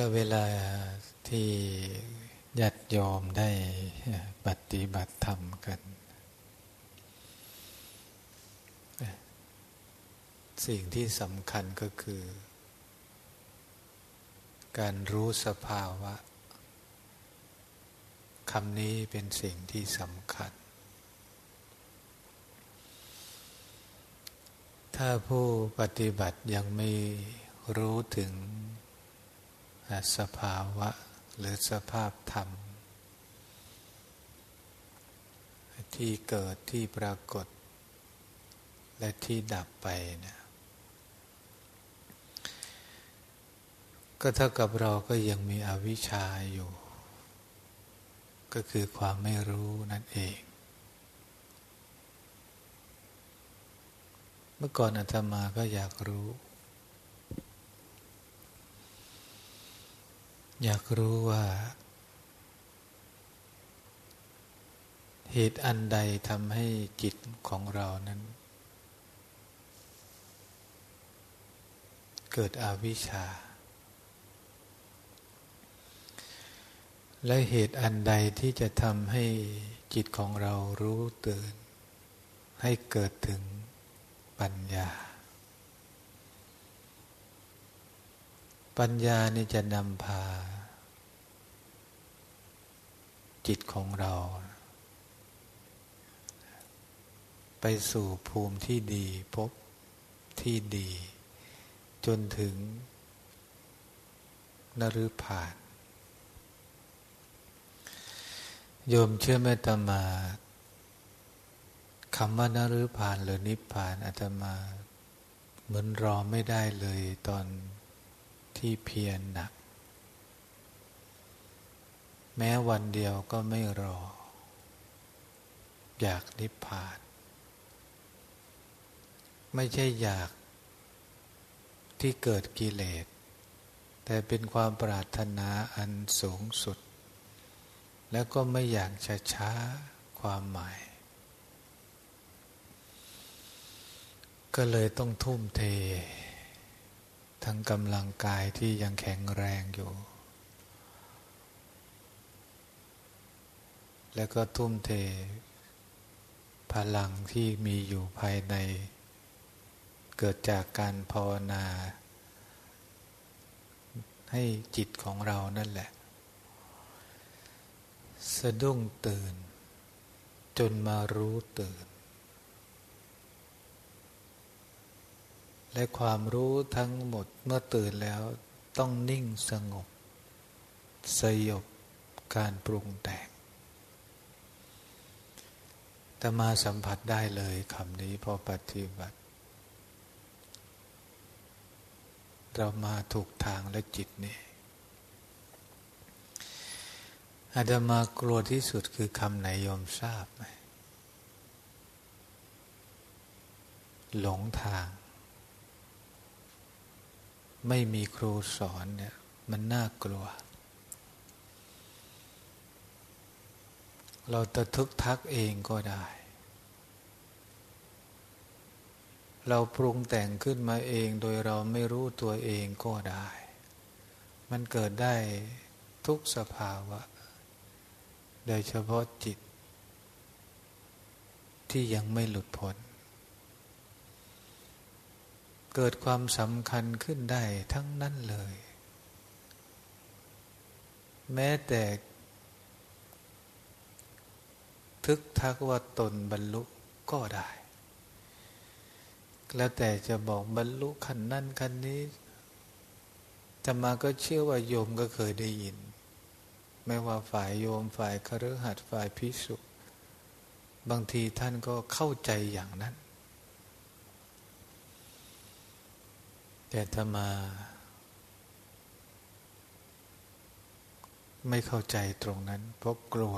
ก็เวลาที่ญาติโยมได้ปฏิบัติธรรมกัน สิ่งที่สำคัญก็คือ การรู้สภาวะคำนี้เป็นสิ่งที่สำคัญ ถ้าผู้ปฏิบัติยังไม่รู้ถึง สภาวะหรือสภาพธรรม ที่เกิดที่ปรากฏ และที่ดับไปนะก็เท่ากับเราก็ยังมีอวิชชาอยู่ ก็คือความไม่รู้นั่นเอง เมื่อก่อนอาตมาก็อยากรู้ อยากรู้ว่า เหตุอันใดทำให้จิตของเรานั้น เกิดอวิชชา และเหตุอันใดที่จะทำให้จิตของเรารู้ตื่น ให้เกิดถึงปัญญา ปัญญานี่จะนำพา จิตของเรา ไปสู่ภูมิที่ดีพบที่ดี จนถึงนรุพานโยมเชื่อไหมตมาคำว่านรุพานหรือนิพพานอาตมา เหมือนรอไม่ได้เลยตอน ที่เพียรหนัก แม้วันเดียวก็ไม่รอ อยากนิพพาน ไม่ใช่อยากที่เกิดกิเลส แต่เป็นความปรารถนาอันสูงสุด แล้วก็ไม่อยากช้าความหมาย ก็เลยต้องทุ่มเท ทั้งกำลังกายที่ยังแข็งแรงอยู่ แล้วก็ทุ่มเท พลังที่มีอยู่ภายใน เกิดจากการภาวนา ให้จิตของเรานั่นแหละ สะดุ้งตื่น จนมารู้ตื่น และความรู้ทั้งหมดเมื่อตื่นแล้วต้องนิ่งสงบ สยบการปรุงแต่งแต่มาสัมผัสได้เลยคำนี้พอปฏิบัติ เรามาถูกทางและจิตนี่อาตมากลัวที่สุดคือคำไหนยอมทราบไหมหลงทาง ไม่มีครูสอนเนี่ย มันน่ากลัว เราตะทึกทักเองก็ได้เเราปรุงแต่งขึ้นมาเองโดยเราไม่รู้ตัวเองก็ได้ มันเกิดได้ทุกสภาวะ โดยเฉพาะจิต ที่ยังไม่หลุดพ้น เกิดความสำคัญขึ้นได้ทั้งนั้นเลย แม้แต่ทึกทักว่าตนบรรลุก็ได้ แล้วแต่จะบอกบรรลุขันนั่นขันนี้จะมาก็เชื่อว่าโยมก็เคยได้ยิน ไม่ว่าฝ่ายโยมฝ่ายคฤหัสถ์ฝ่ายพิสุบางทีท่านก็เข้าใจอย่างนั้น แต่ถ้ามา ไม่เข้าใจตรงนั้น เพราะกลัว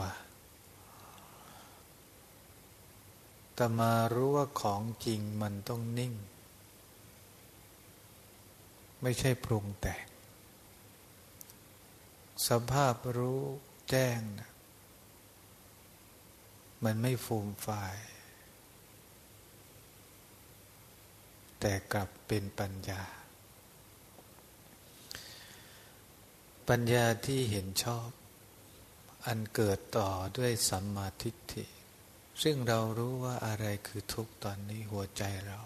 แต่มารู้ว่าของจริงมันต้องนิ่ง ไม่ใช่ปรุงแต่งสภาพรู้แจ้งนะมันไม่ฟูมฟาย แต่กลับเป็นปัญญา ปัญญาที่เห็นชอบ อันเกิดต่อด้วยสัมมาทิฏฐิ ซึ่งเรารู้ว่าอะไรคือทุกตอนนี้หัวใจเรา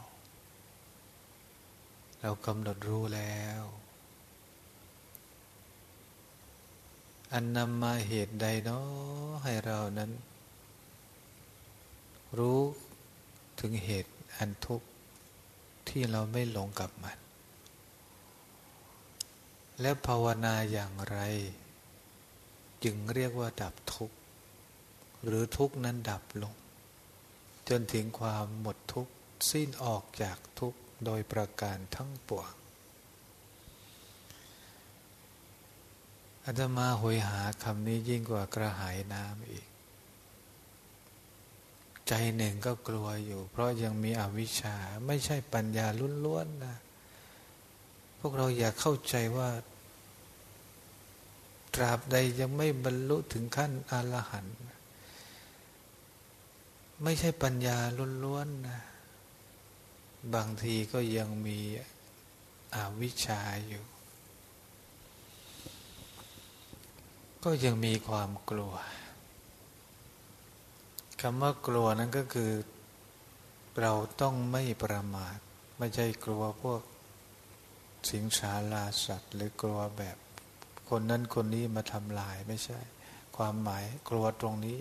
เรากำหนดรู้แล้ว อันนำมาเหตุใดเนาะให้เรานั้น รู้ถึงเหตุอันทุกข์ที่เราไม่หลงกับมัน และภาวนาอย่างไร จึงเรียกว่าดับทุกข์ หรือทุกข์นั้นดับลง จนถึงความหมดทุกข์ สิ้นออกจากทุกข์ โดยประการทั้งปวงอาตมาหวยหาคำนี้ยิ่งกว่ากระหายน้ำอีก ใจหนึ่งก็กลัวอยู่ เพราะยังมีอวิชชา ไม่ใช่ปัญญาล้วนๆนะ วกเราอยากเข้าใจว่า ตราบใดยังไม่บรรลุถึงขั้นอรหันต์ไม่ใช่ปัญญาล้วนๆนะบางทีก็ยังมีอวิชชาอยู่ ก็ยังมีความกลัวคำว่ากลัวนั้นก็คือ เราต้องไม่ประมาท ไม่ใช่กลัวพวก สิงสาราสัตว์ หรือกลัวแบบคนนั้นคนนี้มาทำลายไม่ใช่ ความหมายกลัวตรงนี้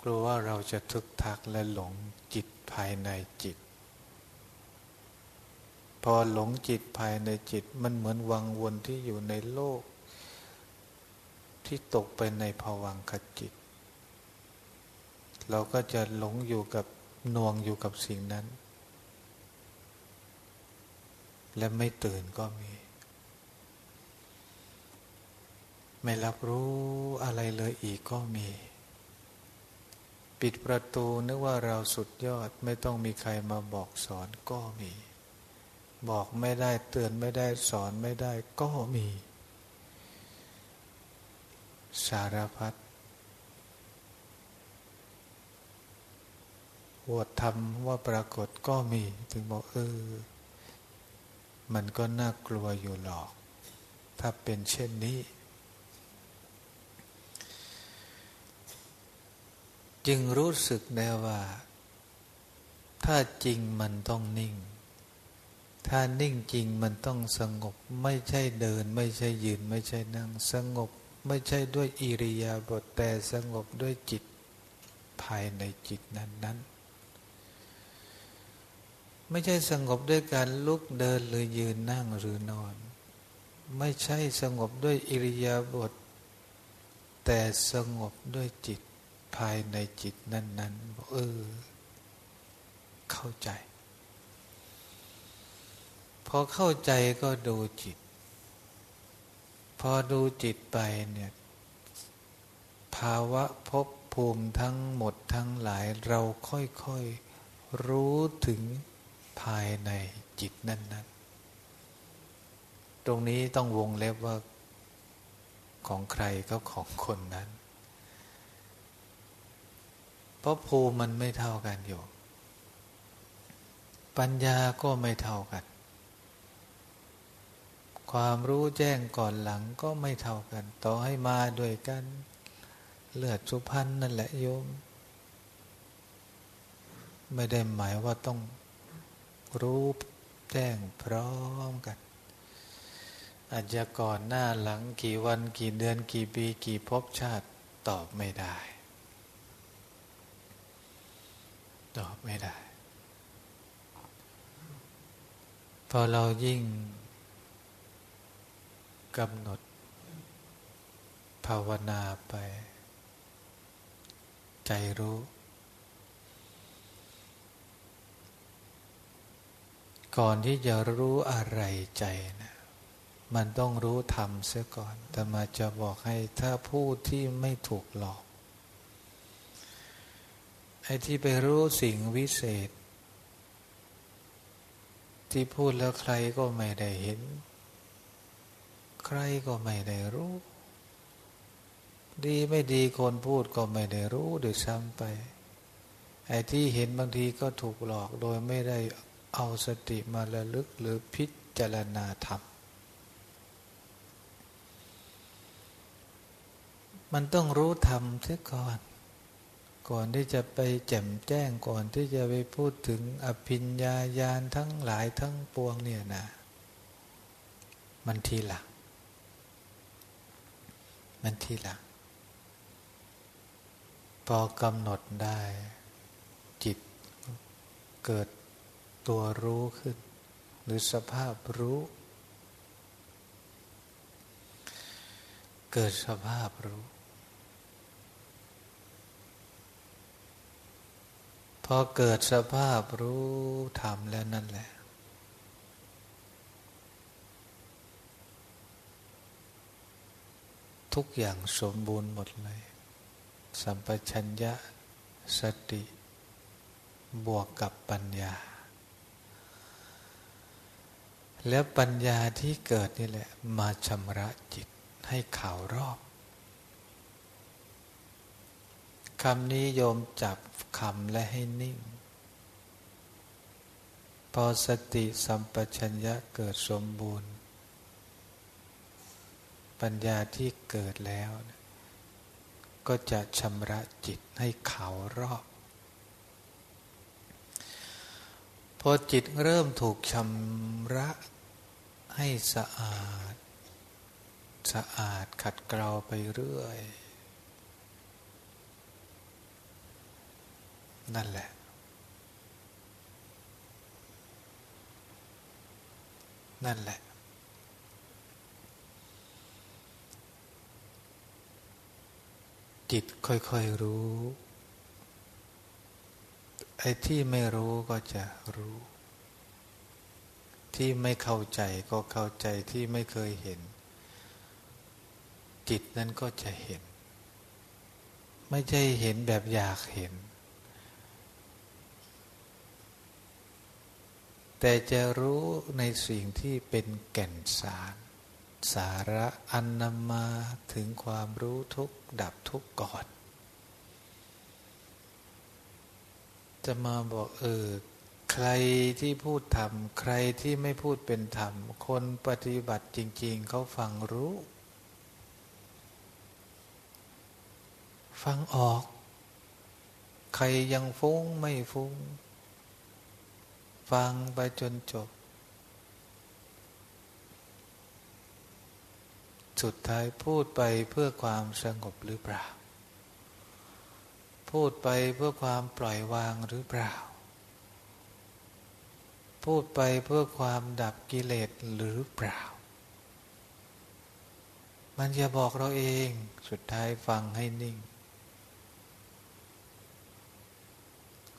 กลัวว่าเราจะทึกทักและหลงจิตภายในจิต พอหลงจิตภายในจิตมันเหมือนวังวนที่อยู่ในโลก ที่ตกไปในภวังคจิต เราก็จะหลงอยู่กับนวงอยู่กับสิ่งนั้น และไม่ตื่นก็มี ไม่รับรู้อะไรเลยอีกก็มี ปิดประตูนึกว่าเราสุดยอดไม่ต้องมีใครมาบอกสอนก็มี บอกไม่ได้เตือนไม่ได้สอนไม่ได้ก็มี สารพัดวดทำว่าปรากฏก็มีถึงบอกเออ มันก็น่ากลัวอยู่หรอก ถ้าเป็นเช่นนี้ จึงรู้สึกได้ว่า ถ้าจริงมันต้องนิ่ง ถ้านิ่งจริงมันต้องสงบ ไม่ใช่เดิน ไม่ใช่ยืน ไม่ใช่นั่ง สงบ ไม่ใช่ด้วยอิริยาบถแต่สงบด้วยจิตภายในจิตนั้นนั้น ไม่ใช่สงบด้วยการลุกเดินหรือยืนนั่งหรือนอน ไม่ใช่สงบด้วยอิริยาบถแต่สงบด้วยจิตภายในจิตนั้นๆเออ เข้าใจ พอเข้าใจก็ดูจิต พอดูจิตไปเนี่ยภาวะพบภูมิทั้งหมดทั้งหลายเราค่อยๆรู้ถึง ภายในจิตนั้น ๆ ตรงนี้ต้องวงเล็บว่า ของใครก็ของคนนั้น เพราะภูมิมันไม่เท่ากันอยู่ ปัญญาก็ไม่เท่ากัน ความรู้แจ้งก่อนหลังก็ไม่เท่ากัน ต่อให้มาด้วยกัน เลือดสุพรรณนั่นแหละโยม ไม่ได้หมายว่าต้อง รู้แจ้งพร้อมกัน อาจจะก่อนหน้าหลังกี่วันกี่เดือนกี่ปีกี่ภพชาติตอบไม่ได้ ตอบไม่ได้ พอเรายิ่งกำหนด ภาวนาไป ใจรู้ ก่อนที่จะรู้อะไรใจนะมันต้องรู้ธรรมเสียก่อนแต่มาจะบอกให้ถ้าผู้ที่ไม่ถูกหลอกไอ้ที่ไปรู้สิ่งวิเศษ ที่พูดแล้วใครก็ไม่ได้เห็น ใครก็ไม่ได้รู้ ดีไม่ดีคนพูดก็ไม่ได้รู้โดยซ้ำไปไอ้ที่เห็นบางทีก็ถูกหลอกโดยไม่ได้ เอาสติมาระลึกหรือพิจารณาธรรม มันต้องรู้ธรรมเสียก่อน ก่อนที่จะไปแจ่มแจ้งก่อนที่จะไปพูดถึงอภิญญาญาณทั้งหลายทั้งปวงเนี่ยนะ มันทีหลังมันทีหลังพอกำหนดได้ จิตเกิด ตัวรู้ขึ้น หรือสภาพรู้ เกิดสภาพรู้พอเกิดสภาพรู้ธรรมแล้วนั่นแหละ ทุกอย่างสมบูรณ์หมดเลย สัมปชัญญะสติ บวกกับปัญญา แล้วปัญญาที่เกิดนี่แหละ มาชำระจิตให้ข่าวรอบคำนี้โยมจับคำและให้นิ่ง พอสติสัมปชัญญะเกิดสมบูรณ์ ปัญญาที่เกิดแล้ว ก็จะชำระจิตให้เขารอบ พอจิตเริ่มถูกชำระให้สะอาด สะอาดขัดเกลาไปเรื่อย นั่นแหละ นั่นแหละ จิตค่อยๆรู้ ไอ้ที่ไม่รู้ก็จะรู้ ที่ไม่เข้าใจก็เข้าใจที่ไม่เคยเห็น จิตนั้นก็จะเห็น ไม่ใช่เห็นแบบอยากเห็น แต่จะรู้ในสิ่งที่เป็นแก่นสาร สาระอันนำมาถึงความรู้ทุกดับทุกก่อน จะมาบอกเออใครที่พูดธรรม ใครที่ไม่พูดเป็นธรรม คนปฏิบัติจริง ๆ เขาฟังรู้ ฟังออก ใครยังฟุ้งไม่ฟุ้ง ฟังไปจนจบ สุดท้ายพูดไปเพื่อความสงบหรือเปล่า พูดไปเพื่อความปล่อยวางหรือเปล่า พูดไปเพื่อความดับกิเลสหรือเปล่า มันจะบอกเราเองสุดท้ายฟังให้นิ่ง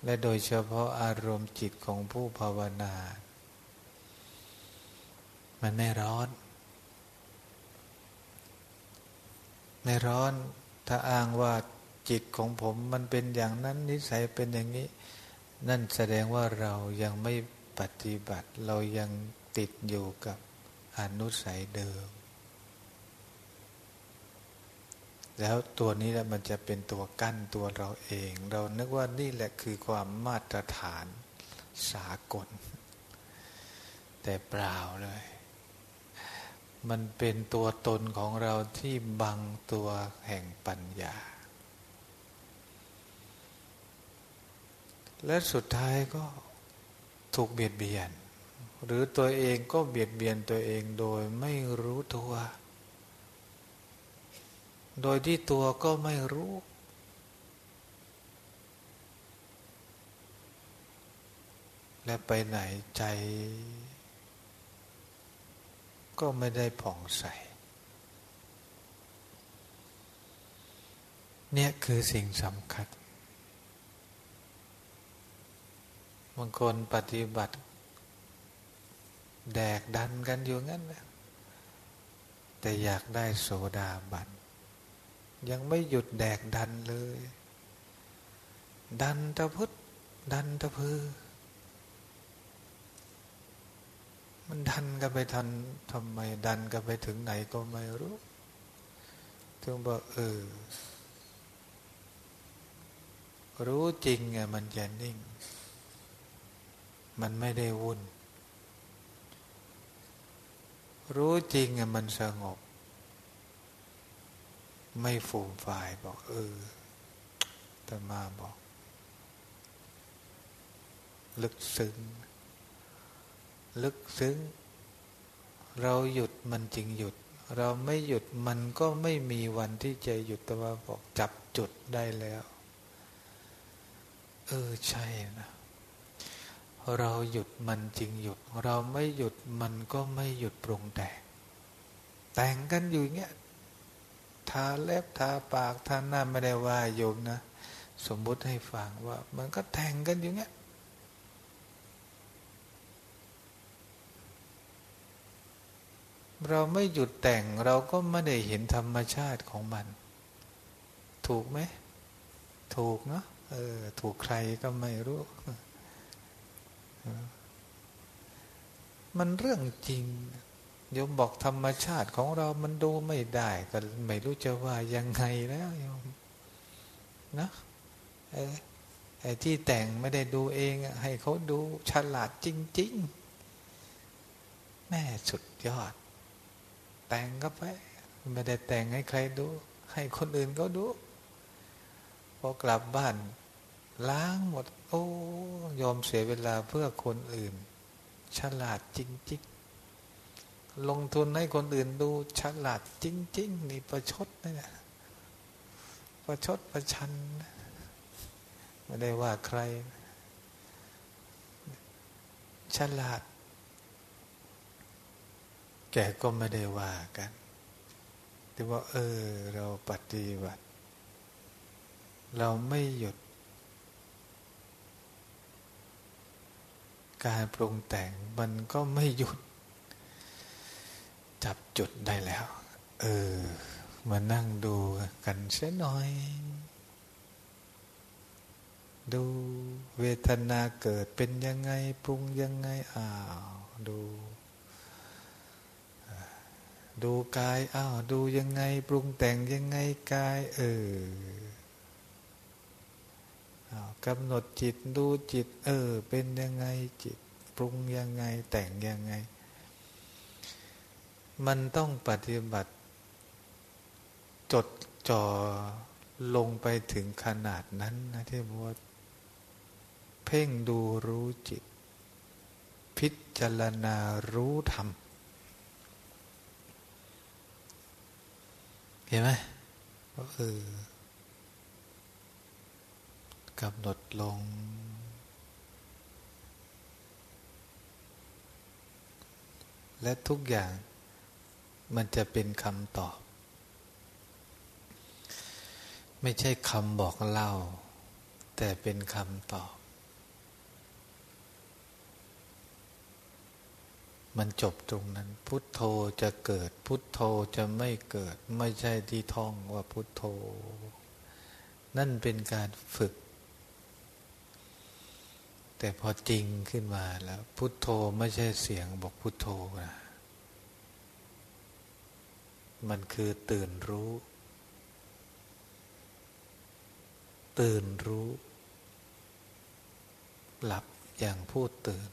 และโดยเฉพาะอารมณ์จิตของผู้ภาวนา มันไม่ร้อน ไม่ร้อนถ้าอ้างว่า จิตของผมมันเป็นอย่างนั้นนิสัยเป็นอย่างนี้ นั่นแสดงว่าเรายังไม่ปฏิบัติ เรายังติดอยู่กับอนุสัยเดิม แล้วตัวนี้แหละมันจะเป็นตัวกั้นตัวเราเอง เรานึกว่านี่แหละคือความมาตรฐานสากล แต่เปล่าเลย มันเป็นตัวตนของเราที่บังตัวแห่งปัญญา และสุดท้ายก็ถูกเบียดเบียน หรือตัวเองก็เบียดเบียนตัวเองโดยไม่รู้ตัว โดยที่ตัวก็ไม่รู้ และไปไหนใจ ก็ไม่ได้ผ่องใสเนี่ยคือสิ่งสำคัญบางคนปฏิบัติ แดกดันกันอยู่งั้นนะแต่อยากได้โสดาบัน ยังไม่หยุดแดกดันเลย ดันตะพุทดันตะพือ มันดันกันไปทันทำไม ดันกันไปถึงไหนก็ไม่รู้ถึงบอกเออ รู้จริงไงมันจะนิ่ง มันไม่ได้วุ่น รู้จริงอะมันสงบ ไม่ฟูมฝ่ายบอก เออตมาบอก ลึกซึ้ง ลึกซึ้ง เราหยุดมันจริงหยุด เราไม่หยุดมันก็ไม่มีวันที่จะหยุดแต่ว่าบอกจับจุดได้แล้ว เออใช่นะ เราหยุดมันจริงหยุด เราไม่หยุดมันก็ไม่หยุดปรุงแต่งแต่งกันอยู่เงี้ยทาเล็บทาปากทาหน้าไม่ได้ว่าโยมนะ สมมุติให้ฟังว่า มันก็แต่งกันอยู่เงี้ยเราไม่หยุดแต่งเราก็ไม่ได้เห็นธรรมชาติของมัน ถูกไหม ถูกเนาะเออ ถูกใครก็ไม่รู้ มันเรื่องจริงโยมบอกธรรมชาติของเรามันดูไม่ได้ ก็ไม่รู้จะว่ายังไงแล้วโยมนะไอ้ที่แต่งไม่ได้ดูเองให้เขาดูฉลาดจริง ๆ แม่สุดยอด แต่งก็ไป ไม่ได้แต่งให้ใครดู ให้คนอื่นเขาดู พอกลับบ้าน ล้างหมด โอ้ยอมเสียเวลาเพื่อคนอื่น ฉลาดจริงๆ ลงทุนให้คนอื่นดูฉลาดจริง ๆ นี่ประชดนะประชดประชัน ไม่ได้ว่าใคร ฉลาด แกก็ไม่ได้ว่ากันแต่ว่า เออ เราปฏิบัติ เราไม่หยุด การปรุงแต่งมันก็ไม่หยุด จับจุดได้แล้ว เออ มานั่งดูกันเสียหน่อย ดูเวทนาเกิดเป็นยังไง ปรุงยังไง อ้าว ดูดูกาย อ้าว ดูยังไง ปรุงแต่งยังไงกาย เออ กำหนดจิตดูจิต เออ เป็นยังไงจิต ปรุงยังไง แต่งยังไง มันต้องปฏิบัติ จดจ่อลงไปถึงขนาดนั้นนะที่บอกว่าเพ่งดูรู้จิต พิจารณารู้ธรรมเห็นไหมเออ กำหนดลง และทุกอย่างมันจะเป็นคำตอบ ไม่ใช่คำบอกเล่า แต่เป็นคำตอบ มันจบตรงนั้น พุทโธจะเกิด พุทโธจะไม่เกิด ไม่ใช่ที่ท่องว่าพุทโธ นั่นเป็นการฝึก แต่พอจริงขึ้นมาแล้ว พุทโธไม่ใช่เสียงบอกพุทโธนะมันคือตื่นรู้ ตื่นรู้ หลับอย่างผู้ตื่น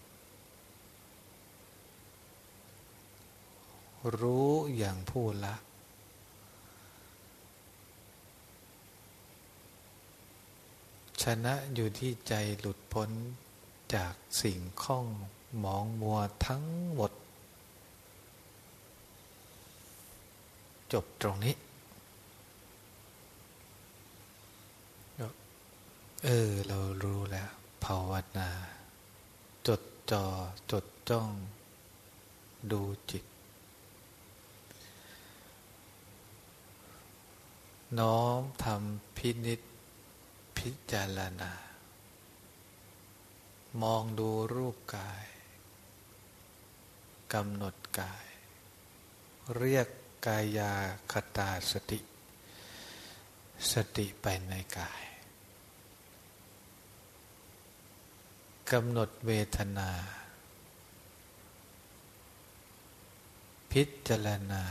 รู้อย่างผู้ละชนะอยู่ที่ใจหลุดพ้น จากสิ่งข้องหมองมัวทั้งหมด จบตรงนี้ เออ เรารู้แล้วภาวนา จดจอ่อจดจ้อง ดูจิต น้อมทำพินิษพิจารณา มองดูรูปกายกำหนดกาย เรียกกายาคตาสติ สติไปในกายกำหนดเวทนา พิจารณา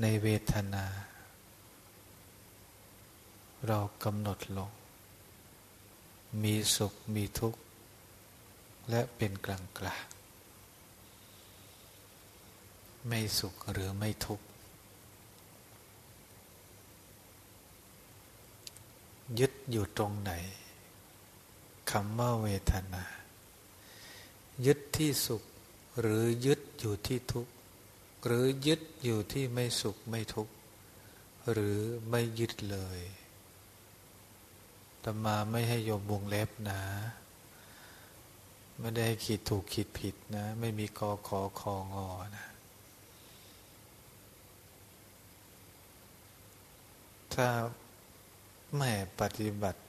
ในเวทนา เรากำหนดลง มีสุขมีทุกข์ และเป็นกลางกลางไม่สุขหรือไม่ทุกข์ ยึดอยู่ตรงไหนคำว่าเวทนา ยึดที่สุขหรือยึดอยู่ที่ทุกข์ หรือยึดอยู่ที่ไม่สุขไม่ทุกข์ หรือไม่ยึดเลย ตมาไม่ให้โยมวงเล็บนะ ไม่ได้ให้ขีดถูกขีดผิดนะ ไม่มีกอขอคองอนะถ้าแม่ปฏิบัติ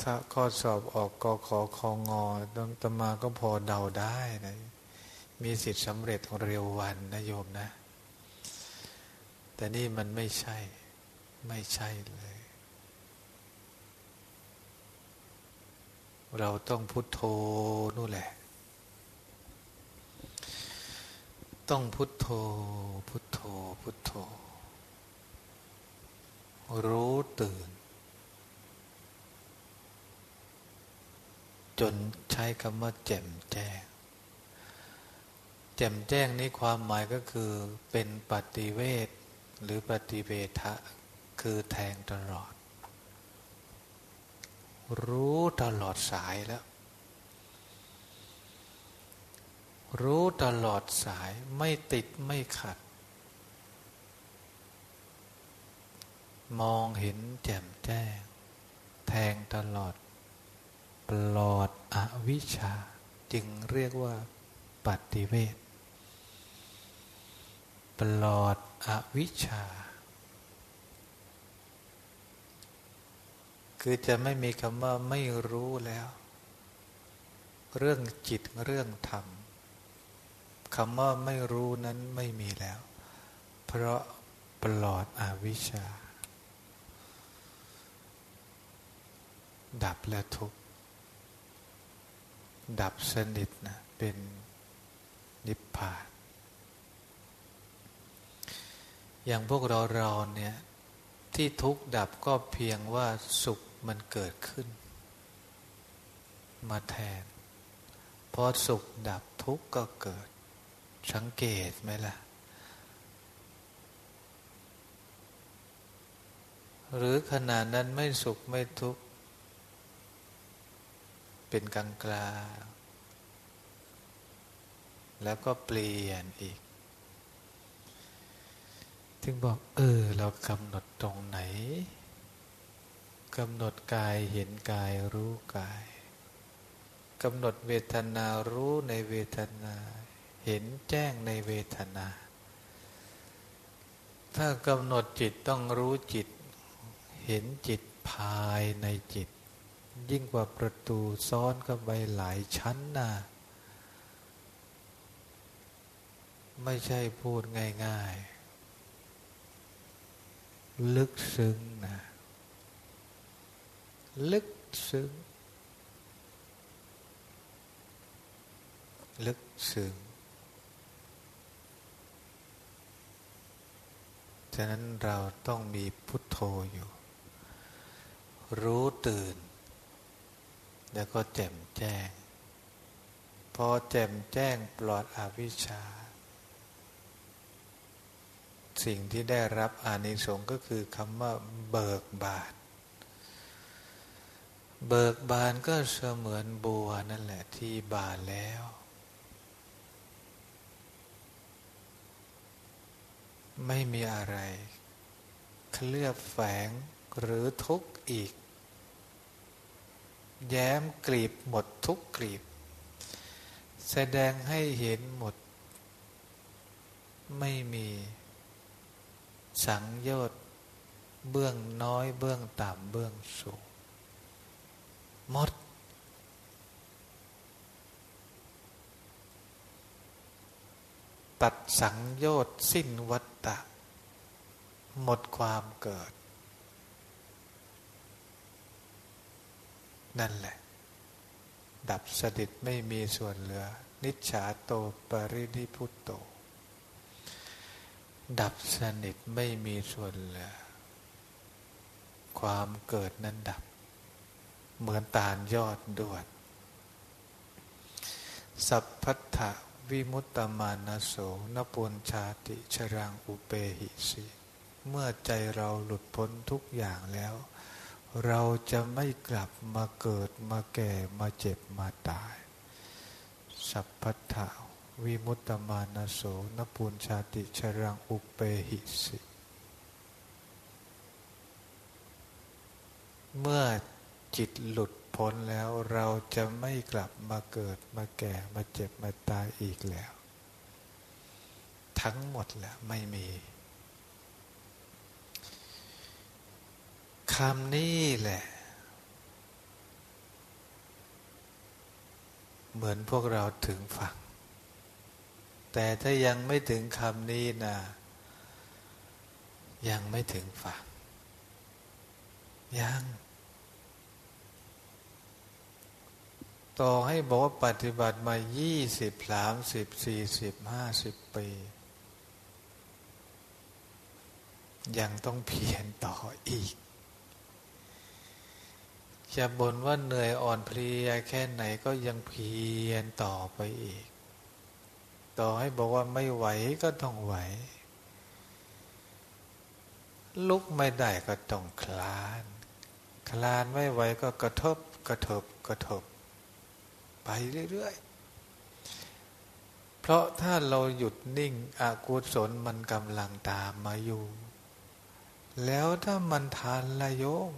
ถ้าข้อสอบออกกอขอคองอต้องตมาก็พอเดาได้นะมีสิทธิ์สำเร็จเร็ววันนะโยมนะ แต่นี่มันไม่ใช่ ไม่ใช่เลย เราต้องพุทโธนู่นแหละ ต้องพุทโธ พุทโธ พุทโธ รู้ตื่น จนใช้คำว่าแจ่มแจ้ง แจ่มแจ้งนี้ความหมายก็คือเป็นปฏิเวทหรือปฏิเวทะคือแทงตลอด รู้ตลอดสายแล้ว รู้ตลอดสายไม่ติดไม่ขัด มองเห็นแจ่มแจ้ง แทงตลอด ปลอดอวิชชา จึงเรียกว่า ปฏิเวทปลอดอวิชชา คือจะไม่มีคำว่าไม่รู้แล้ว เรื่องจิตเรื่องธรรมคำว่าไม่รู้นั้นไม่มีแล้ว เพราะปลอดอวิชชา ดับและทุกดับสนิทนะเป็นนิพพาน อย่างพวกเราเราเนี่ย ที่ทุกดับก็เพียงว่าสุข มันเกิดขึ้น มาแทน พอสุขดับทุกข์ก็เกิด สังเกตไหมล่ะ หรือขนาดนั้นไม่สุขไม่ทุกข์ เป็นกลางกลาแล้วก็เปลี่ยนอีกถึงบอก เออ เรากำหนดตรงไหน กำหนดกายเห็นกายรู้กายกำหนดเวทนารู้ในเวทนา เห็นแจ้งในเวทนา ถ้ากำหนดจิตต้องรู้จิต เห็นจิตภายในจิต ยิ่งกว่าประตูซ้อนก็ไปหลายชั้นนะไม่ใช่พูดง่าย ๆ ลึกซึ้งนะ ลึกซึ้งลึกซึ้งฉะนั้นเราต้องมีพุทโธอยู่ รู้ตื่น แล้วก็แจ่มแจ้ง พอแจ่มแจ้งปลอดอวิชชา สิ่งที่ได้รับอานิสงส์ก็คือคำว่าเบิกบาน เบิกบานก็เสมือนบัวนั่นแหละที่บานแล้ว ไม่มีอะไร เคลือบแฝงหรือทุกข์อีก แย้มกลีบหมดทุกกลีบ แสดงให้เห็นหมด ไม่มี สังโยชน์เบื้องน้อยเบื้องต่ำเบื้องสูง หมด ตัดสังโยชน์สิ้นวัตตะ หมดความเกิด นั่นแหละ ดับสดิตไม่มีส่วนเหลือ นิจฉาโตปรินิพุตโต ดับสนิทไม่มีส่วนเหลือ ความเกิดนั้นดับ เหมือนตาลยอดดวดสัพพัทธวิมุตตมานาโสนปุญชาติชรังอุเปหิสิเมื่อใจเราหลุดพ้นทุกอย่างแล้ว เราจะไม่กลับมาเกิดมาแก่มาเจ็บมาตาย สัพพัทธวิมุตตมานาโสนปุญชาติชรังอุเปหิสิเมื่อ จิตหลุดพ้นแล้วเราจะไม่กลับมาเกิดมาแก่มาเจ็บมาตายอีกแล้ว ทั้งหมดแหล้วไม่มีคำนี้แหละ เหมือนพวกเราถึงฝั่ง แต่ถ้ายังไม่ถึงคำนี้นะยังไม่ถึงฝั่งยัง ต่อให้บอกว่าปฏิบัติมายี่สิบสามสิบสี่สิบห้าสิบปี ยังต้องเพียรต่ออีก จะบ่นว่าเหนื่อยอ่อนเพลียแค่ไหนก็ยังเพียรต่อไปอีก ต่อให้บอกว่าไม่ไหวก็ต้องไหว ลุกไม่ได้ก็ต้องคลาน คลานไม่ไหวก็กระทบกระทบกระทบ ไปเรื่อยๆ เพราะถ้าเราหยุดนิ่งอกุศลมันกำลังตามมาอยู่ แล้วถ้ามันทานละโยม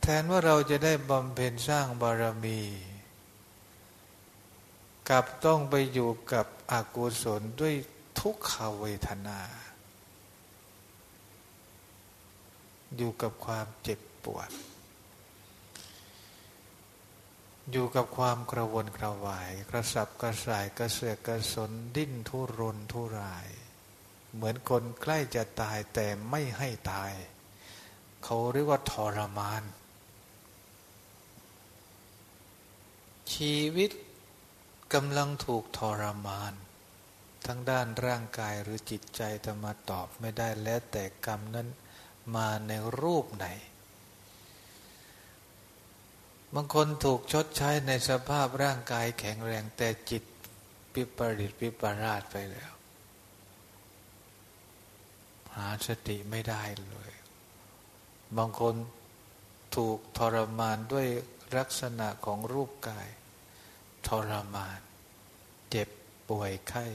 แทนว่าเราจะได้บำเพ็ญสร้างบารมีกับต้องไปอยู่กับอกุศลด้วยทุกขเวทนา อยู่กับความเจ็บปวด อยู่กับความกระวนกระวาย กระสับกระส่ายกระเสือกกระสนดิ้นทุรนทุราย เหมือนคนใกล้จะตายแต่ไม่ให้ตาย เขาเรียกว่าทรมาน ชีวิตกำลังถูกทรมาน ทั้งด้านร่างกายหรือจิตใจจะมาตอบไม่ได้แล้วแต่กรรมนั้นมาในรูปไหน บางคนถูกชดใช้ในสภาพร่างกายแข็งแรงแต่จิตปิปริตปิปราชไปแล้ว หาสติไม่ได้เลย บางคนถูกทรมานด้วยลักษณะของรูปกาย ทรมาน เจ็บป่วยไข้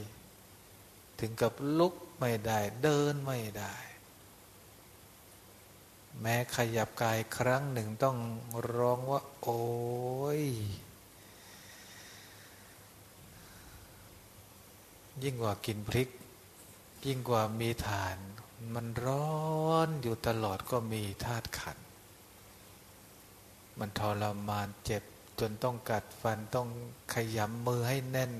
ถึงกับลุกไม่ได้เดินไม่ได้ แม้ขยับกายครั้งหนึ่งต้องร้องว่า โอ้ย ยิ่งกว่ากินพริก ยิ่งกว่ามีฐาน มันร้อนอยู่ตลอดก็มีธาตุขัน มันทรมานเจ็บจนต้องกัดฟันต้องขยำมือให้แน่น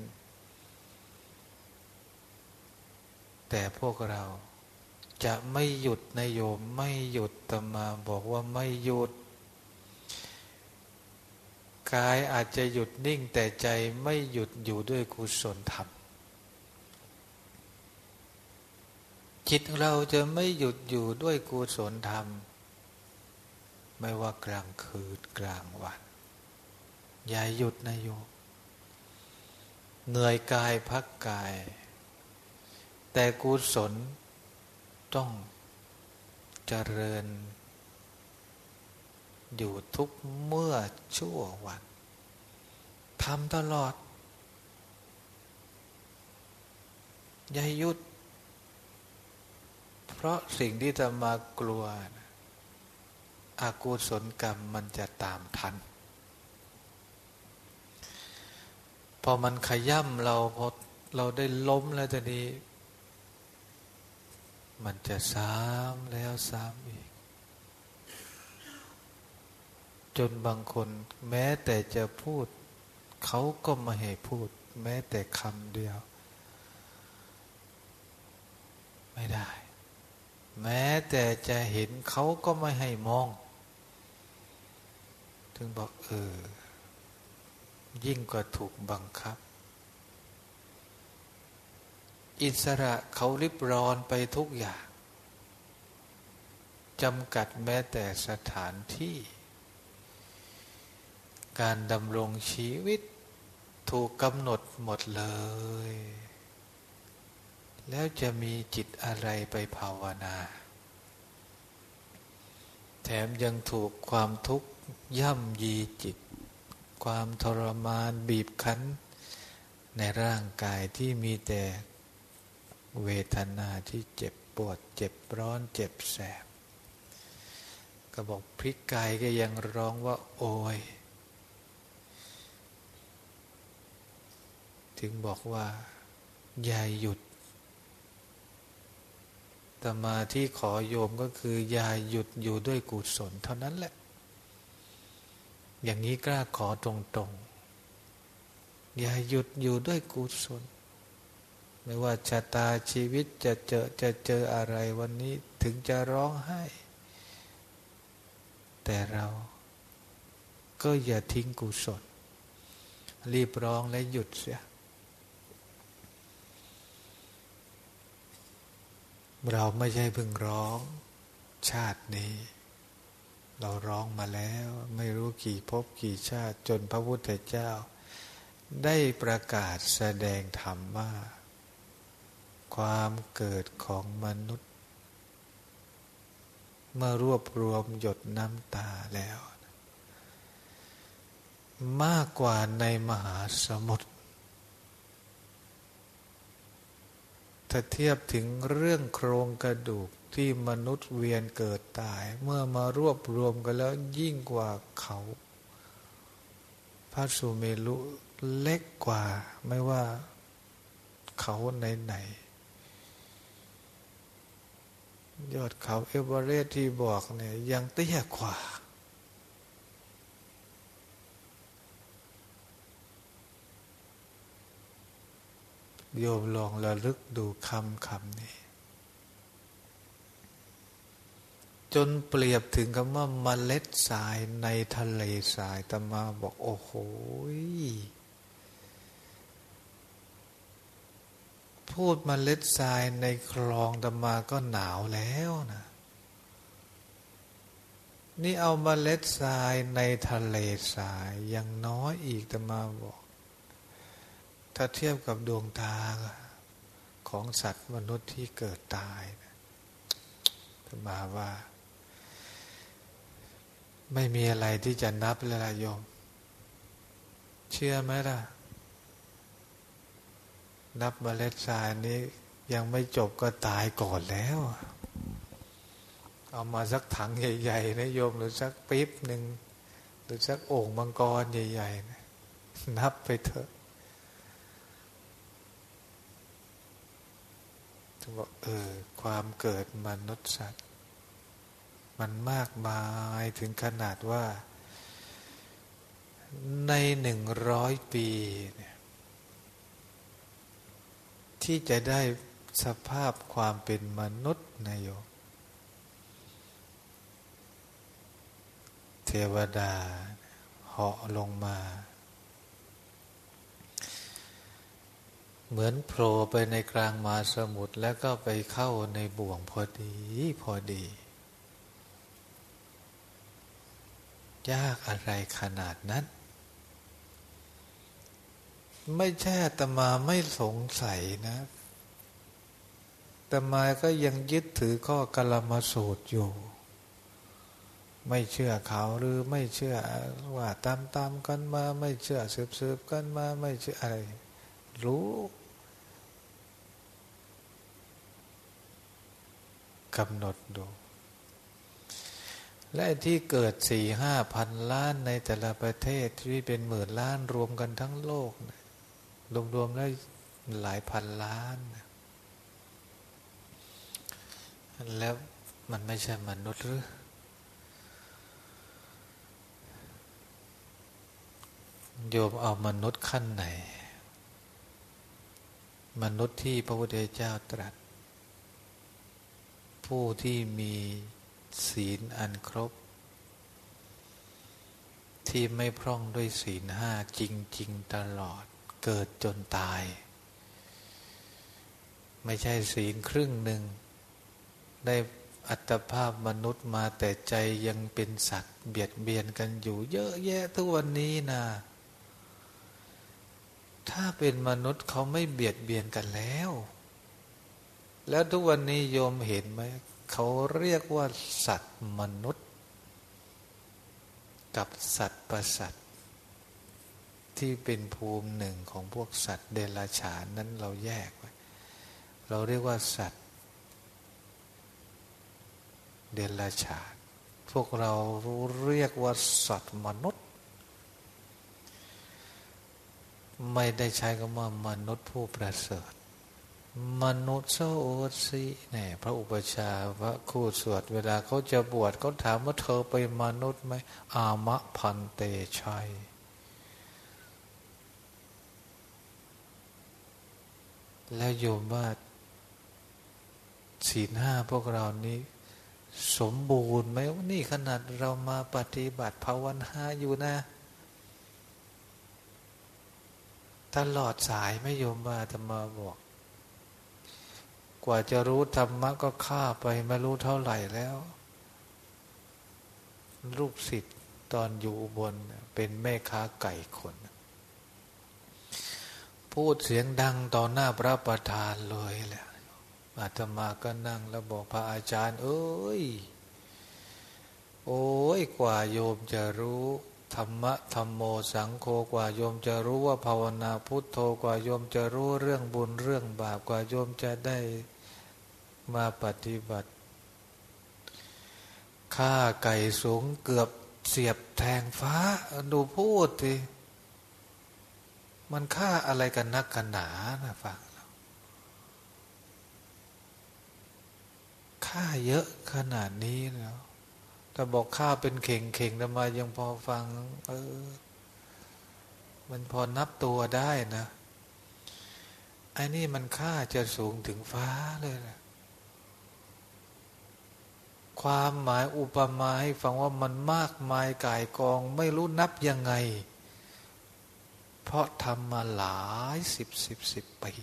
แต่พวกเรา จะไม่หยุดนโยมไม่หยุดตมาบอกว่าไม่หยุด กายอาจจะหยุดนิ่งแต่ใจไม่หยุดอยู่ด้วยกุศลธรรม จิตเราจะไม่หยุดอยู่ด้วยกุศลธรรม ไม่ว่ากลางคืนกลางวัน อย่าหยุดนะโยมเหนื่อยกายพักกาย แต่กุศล ต้องเจริญ อยู่ทุกเมื่อชั่ววันทำตลอดอย่าหยุด เพราะสิ่งที่จะมากลัวอากุศลกรรมมันจะตามทัน พอมันขย่ำเราพอเราได้ล้มแล้วตอนนี้ มันจะซ้ำแล้วซ้ำอีก จนบางคนแม้แต่จะพูด เขาก็ไม่ให้พูด แม้แต่คำเดียว ไม่ได้ แม้แต่จะเห็นเขาก็ไม่ให้มอง ถึงบอกเออ ยิ่งกว่าถูกบังคับ อิสระเขาริบรอนไปทุกอย่างจำกัดแม้แต่สถานที่ การดำรงชีวิตถูกกำหนดหมดเลย แล้วจะมีจิตอะไรไปภาวนา แถมยังถูกความทุกข์ย่ำยีจิต ความทรมานบีบคั้น ในร่างกายที่มีแต่ เวทนาที่เจ็บปวด เจ็บร้อนเจ็บแสบ ก็บอกพริกกายก็ยังร้องว่าโอยถึงบอกว่าอย่าหยุดตมาที่ขอโยมก็คืออย่าหยุดอยู่ด้วยกุศลเท่านั้นแหละ อย่างนี้กล้าขอตรงๆ อย่าหยุดอยู่ด้วยกุศล ไม่ว่าชะตาชีวิตจะเจอจะเจออะไรวันนี้ถึงจะร้องไห้ แต่เราก็อย่าทิ้งกุศลรีบร้องและหยุดเสีย เราไม่ใช่เพิ่งร้อง ชาตินี้ เราร้องมาแล้ว ไม่รู้กี่ภพกี่ชาติจนพระพุทธเจ้า ได้ประกาศแสดงธรรมว่า ความเกิดของมนุษย์ เมื่อรวบรวมหยดน้ำตาแล้ว มากกว่าในมหาสมุทรถ้าเทียบถึงเรื่องโครงกระดูกที่มนุษย์เวียนเกิดตาย เมื่อมารวบรวมกันแล้วยิ่งกว่าเขาพระสุเมรุเล็กกว่าไม่ว่าเขาไหนไหน ยอดเขาเอเวอเรสต์ที่บอกเนี่ยยังเตี้ยกว่า โยมลองระลึกดูคำคำนี้ จนเปรียบถึงคำว่าเมล็ดทรายในทะเลทรายตมาบอกโอ้โห พูดมเมล็ดทรายในคลองตมาก็หนาวแล้วนะ นี่เอามาเมล็ดทรายในทะเลทรายยังน้อยอีกตมาบอก ถ้าเทียบกับดวงตาของสัตว์มนุษย์ที่เกิดตายตมาว่า ไม่มีอะไรที่จะนับเลยละโยม เชื่อไหมล่ะ นับเมล็ดทรายนี้ยังไม่จบก็ตายก่อนแล้ว เอามาสักถังใหญ่ๆนะโยมหรือสักปี๊บหนึ่งหรือสักโอ่งมังกรใหญ่ๆนะนับไปเถอะถึงบอกเออความเกิดมนุษย์สัตว์ มันมากมายถึงขนาดว่า ในหนึ่งร้อยปีเนี่ย ที่จะได้สภาพความเป็นมนุษย์นายโยเทวดาเหาะลงมา เหมือนโผล่ไปในกลางมาสมุทรแล้วก็ไปเข้าในบ่วงพอดี พอดี ยากอะไรขนาดนั้น ไม่ใช่ตมาไม่สงสัยนะตมาก็ยังยึดถือข้อกลมสูตรอยู่ ไม่เชื่อเขาหรือไม่เชื่อว่าตามตามกันมา ไม่เชื่อสืบสืบกันมา ไม่เชื่ออะไร รู้ กำหนดดู และที่เกิดสี่ห้าพันล้านในแต่ละประเทศที่เป็นหมื่นล้านรวมกันทั้งโลก รวมๆแล้วหลายพันล้าน แล้วมันไม่ใช่มนุษย์หรือโยมเอามนุษย์ขั้นไหน มนุษย์ที่พระพุทธเจ้าตรัส ผู้ที่มีศีลอันครบ ที่ไม่พร่องด้วยศีลห้าจริง ๆ ตลอด เกิดจนตาย ไม่ใช่ศีลครึ่งหนึ่ง ได้อัตภาพมนุษย์มาแต่ใจยังเป็นสัตว์ เบียดเบียนกันอยู่ เยอะแยะทุกวันนี้นะถ้าเป็นมนุษย์เขาไม่เบียดเบียนกันแล้ว แล้วทุกวันนี้โยมเห็นไหมเขาเรียกว่าสัตว์มนุษย์ กับสัตว์ประสัต ที่เป็นภูมิหนึ่งของพวกสัตว์เดรัจฉานนั้นเราแยกไว้ เราเรียกว่าสัตว์ เดรัจฉาน พวกเราเรียกว่าสัตว์มนุษย์ ไม่ได้ใช้คำว่ามนุษย์ผู้ประเสริฐ มนุษย์โสสิเนี่ยพระอุปชาพระคู่สวด เวลาเขาจะบวชเขาถามว่าเธอเป็นมนุษย์ไหมอามะพันเตชัย แล้วโยมว่าศีลห้าพวกเรานี้ สมบูรณ์ไหมนี่ขนาดเรามาปฏิบัติภาวนาอยู่นะ ตลอดสายไม่โยมว่าธรรมาบอก กว่าจะรู้ธรรมะก็ฆ่าไปไม่รู้เท่าไหร่แล้ว ลูกศิษย์ตอนอยู่บนเป็นแม่ค้าไก่คน พูดเสียงดังต่อหน้าพระประธานเลยแหละอาตมาก็นั่งแล้วบอกพระอาจารย์ เอ้ย โอ้ยกว่าโยมจะรู้ธรรมะธรรมโมสังโฆกว่าโยมจะรู้ว่าภาวนาพุทโธกว่าโยมจะรู้เรื่องบุญเรื่องบาปกว่าโยมจะได้มาปฏิบัติฆ่าไก่สูงเกือบเสียบแทงฟ้าดูพูดสิ มันฆ่าอะไรกันนักกันหนานะฟังเราฆ่าเยอะขนาดนี้แล้วแต่บอกฆ่าเป็นเข่งเข่งทำไมยังพอฟัง เออ มันพอนับตัวได้นะไอ้นี่มันค่าจะสูงถึงฟ้าเลยนะความหมายอุปมาให้ฟังว่ามันมากมายกายกอง ไม่รู้นับยังไง เพราะทำมาหลายสิบสิบสิบปี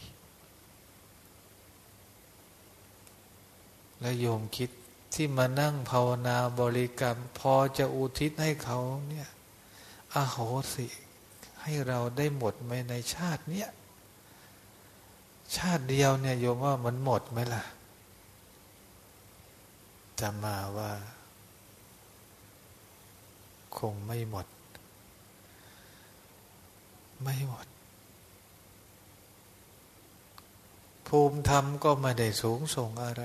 และโยมคิดที่มานั่งภาวนาบริกรรม พอจะอุทิศให้เขาเนี่ยอโหสิ ให้เราได้หมดไหมในชาติเนี้ยชาติเดียวเนี่ยโยมว่ามันหมดไหมล่ะ จะมาว่า คงไม่หมด ไม่หมด ภูมิธรรมก็ไม่ได้สูงส่งอะไร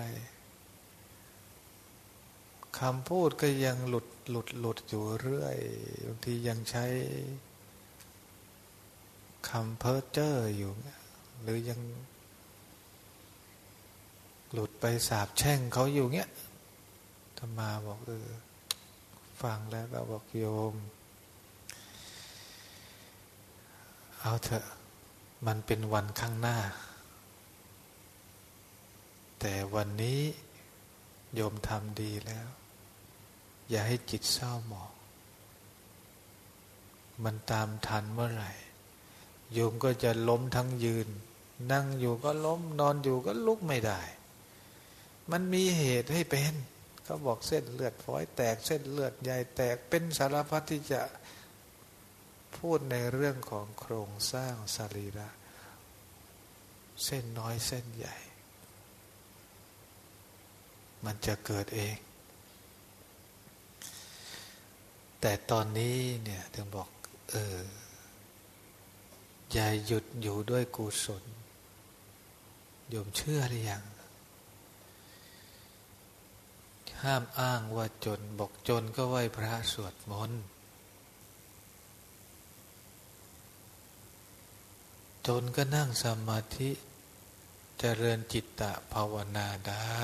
คำพูดก็ยังหลุดหลุดหลุดอยู่เรื่อยบางทียังใช้คำเพ้อเจ้ออยู่ หรือยัง หลุดไปสาบแช่งเขาอยู่เงี้ยธรรมาบอกเออฟังแล้วเราบอกโยม เอาเถอะ มันเป็นวันข้างหน้า แต่วันนี้โยมทำดีแล้ว อย่าให้จิตเศร้าหมอง มันตามทันเมื่อไหร่ โยมก็จะล้มทั้งยืน นั่งอยู่ก็ล้ม นอนอยู่ก็ลุกไม่ได้ มันมีเหตุให้เป็นเขาบอกเส้นเลือดฝอยแตกเส้นเลือดใหญ่แตกเป็นสารพัดที่จะ พูดในเรื่องของโครงสร้างสรีระ เส้นน้อยเส้นใหญ่ มันจะเกิดเอง แต่ตอนนี้เนี่ยถึงบอก เออ อย่าหยุดอยู่ด้วยกุศลโยมเชื่อหรือยัง ห้ามอ้างว่าจนบอกจนก็ไหวพระสวดมนต์ จนก็นั่งสมาธิจเจริญจิตตะภาวนาได้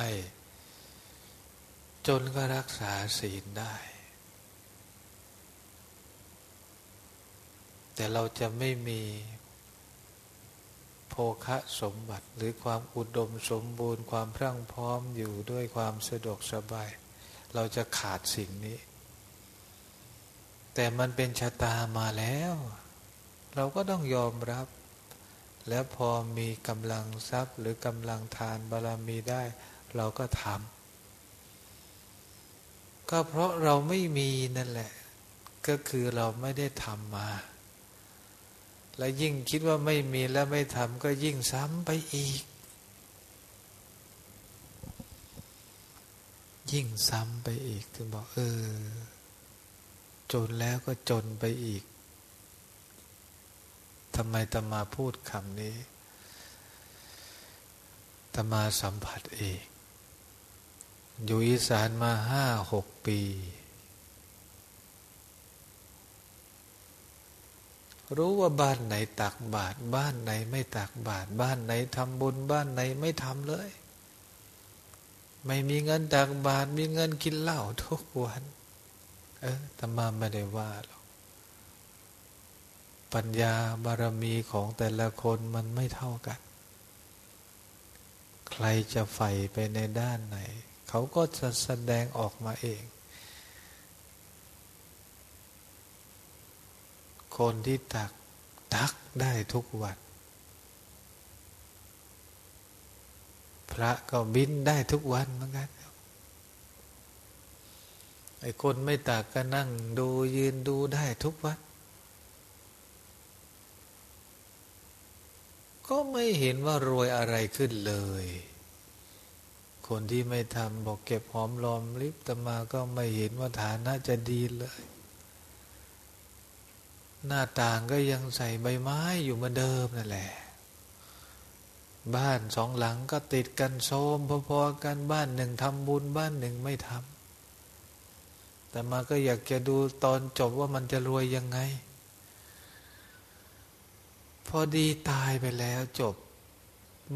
จนก็รักษาศีลได้ แต่เราจะไม่มีโภคะสมบัติหรือความอุดมสมบูรณ์ความพรั่งพร้อมอยู่ด้วยความสะดวกสบาย เราจะขาดสิ่งนี้ แต่มันเป็นชะตามาแล้ว เราก็ต้องยอมรับ แล้วพอมีกำลังทรัพย์ หรือกำลังทานบารมีได้ เราก็ทำก็เพราะเราไม่มีนั่นแหละ ก็คือเราไม่ได้ทำมา และยิ่งคิดว่าไม่มีแล้วไม่ทำก็ยิ่งซ้ำไปอีก ยิ่งซ้ำไปอีกถึงบอกเออ จนแล้วก็จนไปอีก ทำไมตมาพูดคำนี้ตมาสัมผัสเอง อยู่อีสานมาห้าหกปี รู้ว่าบ้านไหนตักบาตรบ้านไหนไม่ตักบาตรบ้านไหนทำบุญบ้านไหนไม่ทำเลย ไม่มีเงินตักบาตรมีเงินกินเหล้าทุกวัน เออธรรมาไม่ได้ว่าหรอก ปัญญาบารมีของแต่ละคนมันไม่เท่ากัน ใครจะใฝ่ไปในด้านไหน เขาก็จะแสดงออกมาเอง คนที่ตักตักได้ทุกวัน พระก็บินได้ทุกวันเหมือนกันไอ้คนไม่ตักก็นั่งดูยืนดูได้ทุกวัน ก็ไม่เห็นว่ารวยอะไรขึ้นเลย คนที่ไม่ทำบอกเก็บหอมรอมริบตมาก็ไม่เห็นว่าฐานะจะดีเลย หน้าต่างก็ยังใส่ใบไม้อยู่เหมือนเดิมนั่นแหละ บ้านสองหลังก็ติดกันโซมพอๆกันบ้านหนึ่งทำบุญบ้านหนึ่งไม่ทำแต่มาก็อยากจะดูตอนจบว่ามันจะรวยยังไง พอดีตายไปแล้วจบ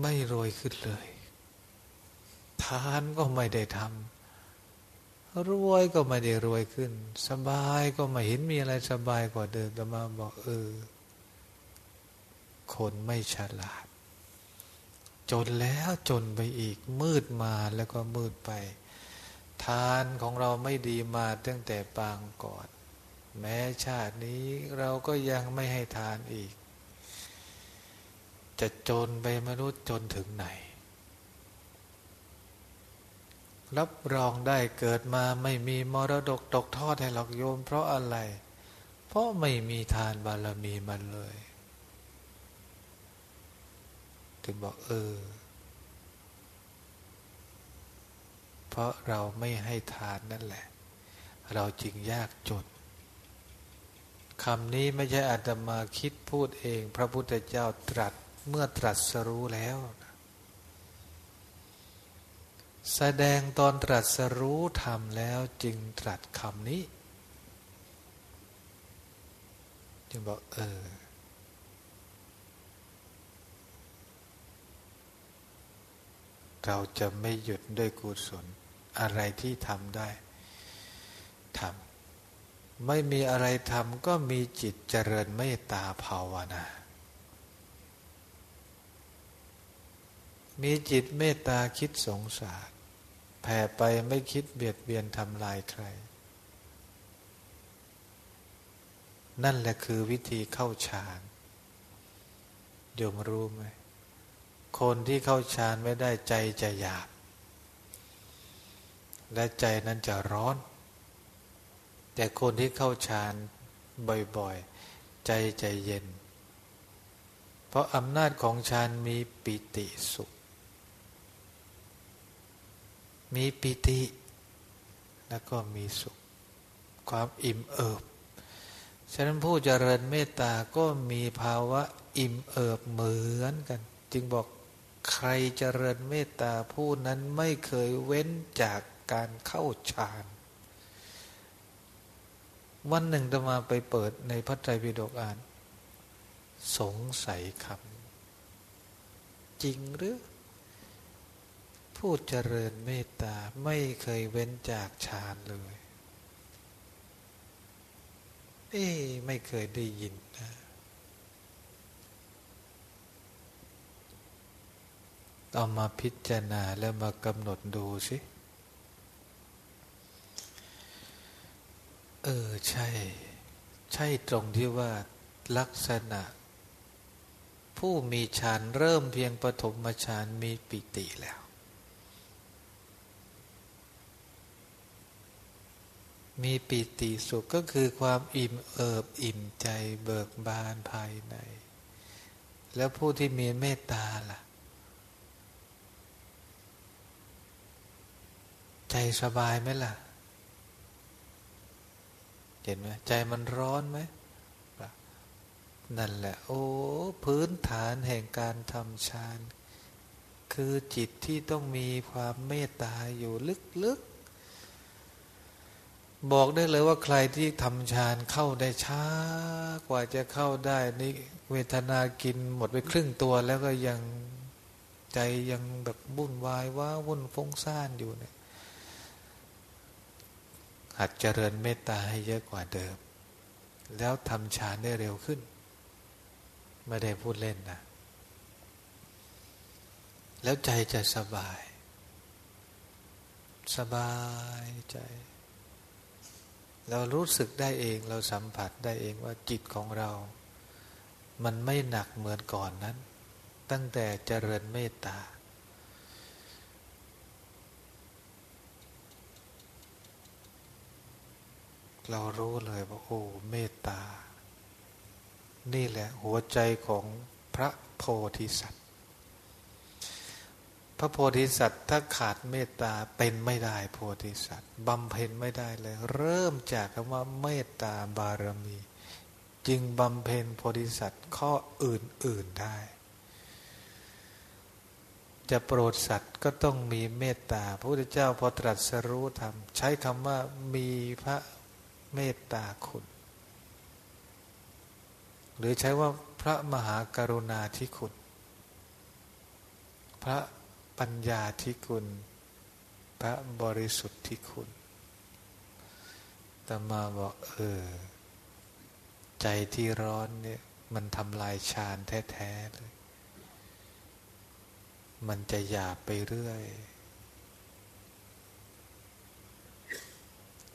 ไม่รวยขึ้นเลย ทานก็ไม่ได้ทำรวยก็ไม่ได้รวยขึ้น สบายก็ไม่เห็นมีอะไรสบายกว่าเดิมแต่มาบอกเออ คนไม่ฉลาด จนแล้วจนไปอีก มืดมาแล้วก็มืดไป ทานของเราไม่ดีมาตั้งแต่ปางก่อน แม้ชาตินี้เราก็ยังไม่ให้ทานอีก จะจนไปไมนุษย์จนถึงไหน รับรองได้เกิดมาไม่มีมรดกตกทอดให้หลอกโยม เพราะอะไร เพราะไม่มีทานบารมีมันเลย ถึงบอกเออ เพราะเราไม่ให้ทานนั่นแหละ เราจึงยากจนคำนี้ไม่ใช่อาตมาคิดพูดเอง พระพุทธเจ้าตรัส เมื่อตรัสรู้แล้ว แสดงตอนตรัสรู้ธรรมแล้วจึงตรัสคำนี้ จึงบอกเออเราจะไม่หยุดด้วยกุศลอะไรที่ทำได้ทำไม่มีอะไรทำก็มีจิตเจริญเมตตาภาวนา มีจิตเมตตาคิดสงสารแผ่ไปไม่คิดเบียดเบียนทำลายใคร นั่นแหละคือวิธีเข้าฌานโยมรู้ไหม คนที่เข้าฌานไม่ได้ใจจะหยาบ และใจนั้นจะร้อน แต่คนที่เข้าฌานบ่อยๆ ใจใจเย็น เพราะอำนาจของฌานมีปิติสุข มีปิติ แล้วก็มีสุข ความอิ่มเอิบ ฉะนั้นผู้เจริญเมตตาก็มีภาวะอิ่มเอิบเหมือนกัน จึงบอกใครเจริญเมตตาผู้นั้นไม่เคยเว้นจากการเข้าฌานวันหนึ่งตมาไปเปิดในพระไตรปิฎกอ่าน สงสัยคำจริงหรือ ผู้เจริญเมตตาไม่เคยเว้นจากฌานเลย เอ๊ไม่เคยได้ยินนะเอามาพิจารณาแล้วมากำหนดดูสิ เออ ใช่ ใช่ตรงที่ว่าลักษณะ ผู้มีฌานเริ่มเพียงปฐมฌานมีปิติแล้ว มีปิติสุขก็คือความอิ่มเอิบอิ่มใจเบิกบานภายใน แล้วผู้ที่มีเมตตาล่ะ ใจสบายไหมล่ะ เห็นไหมใจมันร้อนไหมนั่นแหละ โอ้พื้นฐานแห่งการทำฌาน คือจิตที่ต้องมีความเมตตาอยู่ลึกๆ บอกได้เลยว่าใครที่ทำฌานเข้าได้ช้ากว่าจะเข้าได้นี่เวทนากินหมดไปครึ่งตัว แล้วก็ยังใจยังแบบบุ่นวายว่าวุ่นฟุ้งซ่านอยู่เนี่ยหัดเจริญเมตตาให้เยอะกว่าเดิม แล้วทำฌานได้เร็วขึ้น ไม่ได้พูดเล่นนะ แล้วใจจะสบาย สบายใจ เรารู้สึกได้เองเราสัมผัสได้เองว่าจิตของเรา มันไม่หนักเหมือนก่อนนั้น ตั้งแต่เจริญเมตตา เรารู้เลยว่าโอ้เมตตา นี่แหละหัวใจของพระโพธิสัตว์ พระโพธิสัตว์ถ้าขาดเมตตาเป็นไม่ได้โพธิสัตว์บำเพ็ญไม่ได้เลย เริ่มจากคำว่าเมตตาบารมี จึงบำเพ็ญโพธิสัตว์ข้ออื่นๆได้ จะโปรดสัตว์ก็ต้องมีเมตตาพระพุทธเจ้าพอตรัสรู้ธรรม ใช้คำว่ามีพระเมตตาคุณ หรือใช้ว่าพระมหากรุณาธิคุณ พระ ปัญญาธิคุณ พระบริสุทธิ์ที่คุณแต่มาบอกเออ ใจที่ร้อนเนี่ย มันทำลายฌานแท้ๆเลย มันจะหยาบไปเรื่อย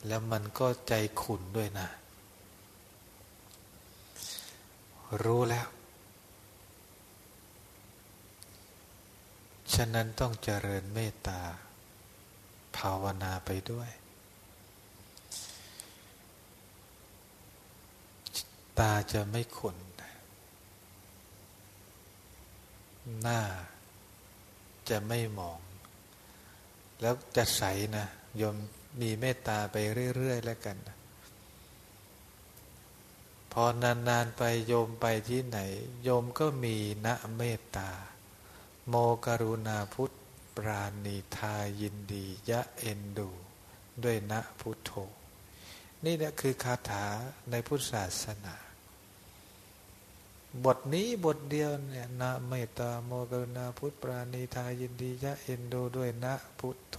แล้วมันก็ใจขุนด้วยนะ รู้แล้ว ฉะนั้นต้องเจริญเมตตา ภาวนาไปด้วย ตาจะไม่ขุนหน้าจะไม่มอง แล้วจะใสนะยมมีเมตตาไปเรื่อย ๆ แล้วกัน พอนาน ๆ ไปโยมไปที่ไหน โยมก็มีณเมตตา โมกรุณาพุทธปราณีทายินดี ยะเอ็นดู ด้วยณพุทโธ นี่แหละคือคาถาในพุทธศาสนา บทนี้บทเดียวเนี่ยนะเมตตาโมกรุณาพุทธปราณีทายินดี ยะเอ็นดู ด้วยณพุทโธ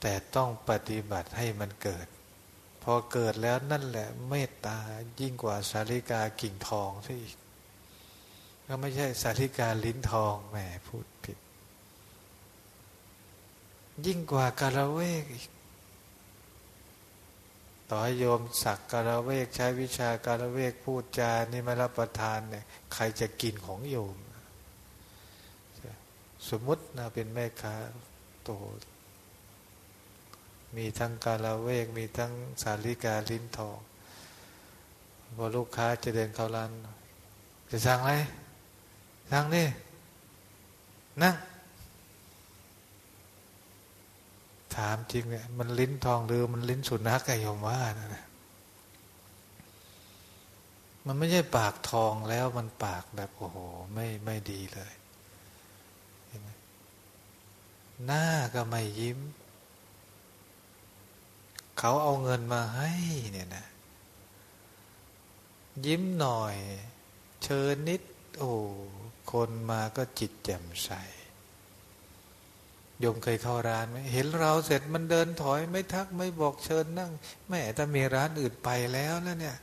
แต่ต้องปฏิบัติให้มันเกิด พอเกิดแล้วนั่นแหละเมตตายิ่งกว่าสาริกากิ่งทองซะอีก ก็ไม่ใช่สาริกาลิ้นทองแหมพูดผิด ยิ่งกว่าการเวกอีกต่อให้โยมสักการเวกใช้วิชาการเวกพูดจานี่มารับประทานเนี่ย ใครจะกินของโยม สมมตินะเป็นแม่ค้าโตมีทั้งกาลาเวกมีทั้งสาลิกาลิ้นทองพอลูกค้าจะเดินเข้าร้าน จะสั่งอะไร สั่งนี่นั่งถามจริงเนี่ยมันลิ้นทองหรือมันลิ้นสุนัขไก่ยมว่านะมันไม่ใช่ปากทองแล้วมันปากแบบโอ้โห ไม่ไม่ดีเลยเห็นไหมหน้าก็ไม่ยิ้ม เขาเอาเงินมาให้เนี่ยนะ ยิ้มหน่อย เชิญนิด โอ้ คนมาก็จิตแจ่มใสโยมเคยเข้าร้านไหมเห็นเราเสร็จมันเดินถอยไม่ทักไม่บอกเชิญนั่งแม่ถ้ามีร้านอื่นไปแล้วนะเนี่ย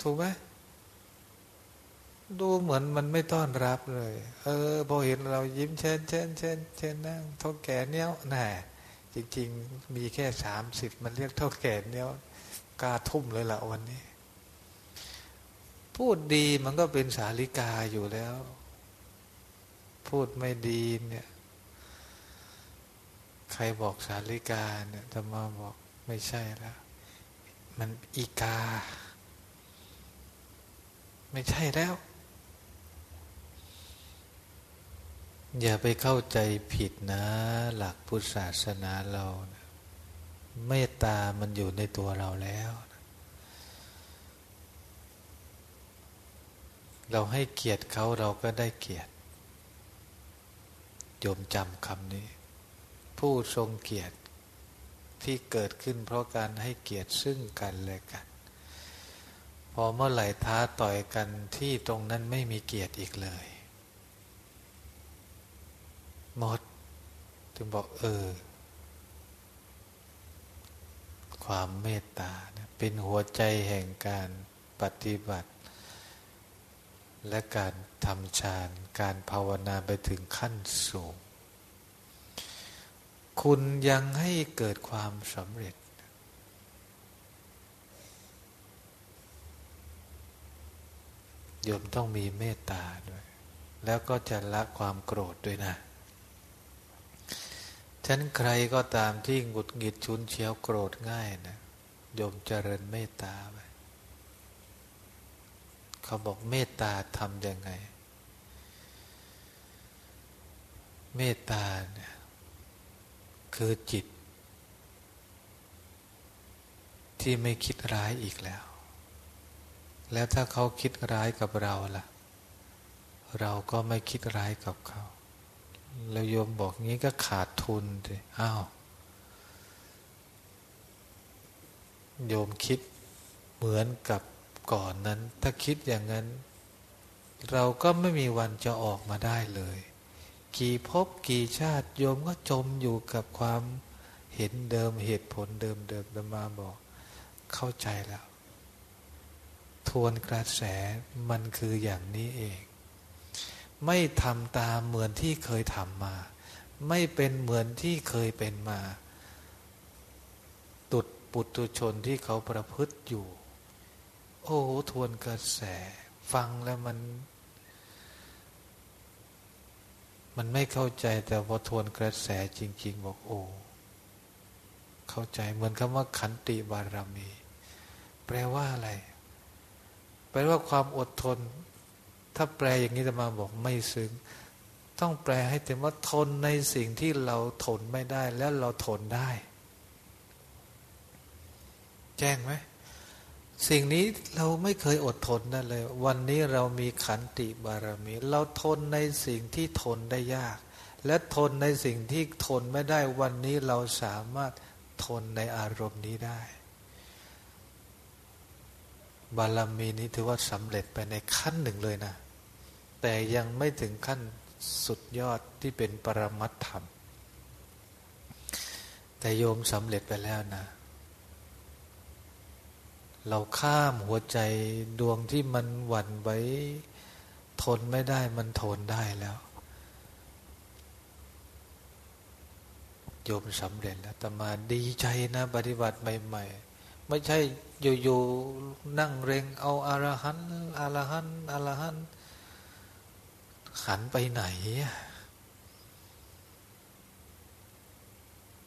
ถูกไหมดูเหมือนมันไม่ต้อนรับเลย เออพอเห็นเรายิ้มเชิญเชิญเชิญเชิญนั่งเท่าแก่เนี้ยน่ะจริง ๆ มีแค่สามสิบมันเรียกเท่าแก่เนี้ยกล้าทุ่มเลยละวันนี้ พูดดีมันก็เป็นสาลิกาอยู่แล้ว พูดไม่ดีเนี่ย ใครบอกสาริกาเนี่ยธรรมาบอกไม่ใช่แล้ว มันอีกา ไม่ใช่แล้ว อย่าไปเข้าใจผิดนะ หลักพุทธศาสนาเรา เมตตามันอยู่ในตัวเราแล้ว เราให้เกียรติเขาเราก็ได้เกียรติโยมจำคำนี้ ผู้ทรงเกียรติที่เกิดขึ้นเพราะการให้เกียรติซึ่งกันและกัน พอเมื่อไหร่ท้าต่อยกันที่ตรงนั้นไม่มีเกียรติอีกเลยหมดถึงบอกเออ ความเมตตาเป็นหัวใจแห่งการปฏิบัติ และการทำฌานการภาวนาไปถึงขั้นสูง คุณยังให้เกิดความสำเร็จ โยมต้องมีเมตตาด้วย แล้วก็จะละความโกรธด้วยนะฉันใครก็ตามที่หงุดหงิดชุนเฉียวโกรธง่ายนะโยมเจริญเมตตาไป เขาบอกเมตตาทำยังไง เมตตาเนี่ยคือจิต ที่ไม่คิดร้ายอีกแล้ว แล้วถ้าเขาคิดร้ายกับเราล่ะ เราก็ไม่คิดร้ายกับเขา แล้วโยมบอกงี้ก็ขาดทุนสิอ้าว โยมคิดเหมือนกับ ก่อนนั้น ถ้าคิดอย่างนั้น เราก็ไม่มีวันจะออกมาได้เลย กี่ภพกี่ชาติโยมก็จมอยู่กับความเห็นเดิมเหตุผลเดิมเดิมธรรมาบอก เข้าใจแล้ว ทวนกระแสมันคืออย่างนี้เอง ไม่ทำตามเหมือนที่เคยทำมา ไม่เป็นเหมือนที่เคยเป็นมา ตุดปุตุชนที่เขาประพฤติอยู่ โอ้โหทวนกระแส ฟังแล้วมัน มันไม่เข้าใจแต่พอทวนกระแสจริง ๆ บอกโอ้เข้าใจเหมือนคำว่าขันติบารมี แปลว่าอะไร แปลว่าความอดทน ถ้าแปลอย่างนี้จะมาบอกไม่ซึ้งต้องแปลให้เต็มว่าทนในสิ่งที่เราทนไม่ได้ แล้วเราทนได้ แจ้งไหม สิ่งนี้เราไม่เคยอดทนนั่นเลย วันนี้เรามีขันติบารมี เราทนในสิ่งที่ทนได้ยาก และทนในสิ่งที่ทนไม่ได้วันนี้เราสามารถทนในอารมณ์นี้ได้ บารมีนี้ถือว่าสำเร็จไปในขั้นหนึ่งเลยนะ แต่ยังไม่ถึงขั้นสุดยอดที่เป็นปรมัตธรรม แต่โยมสำเร็จไปแล้วนะ เราข้ามหัวใจดวงที่มันหวั่นไว้ทนไม่ได้มันทนได้แล้วโยมสำเร็จแล้วแต่มาดีใจนะ ปฏิบัติใหม่ ๆ ไม่ใช่อยู่ๆนั่งเร่งเอาอารหันอารหันอารหันหันไปไหน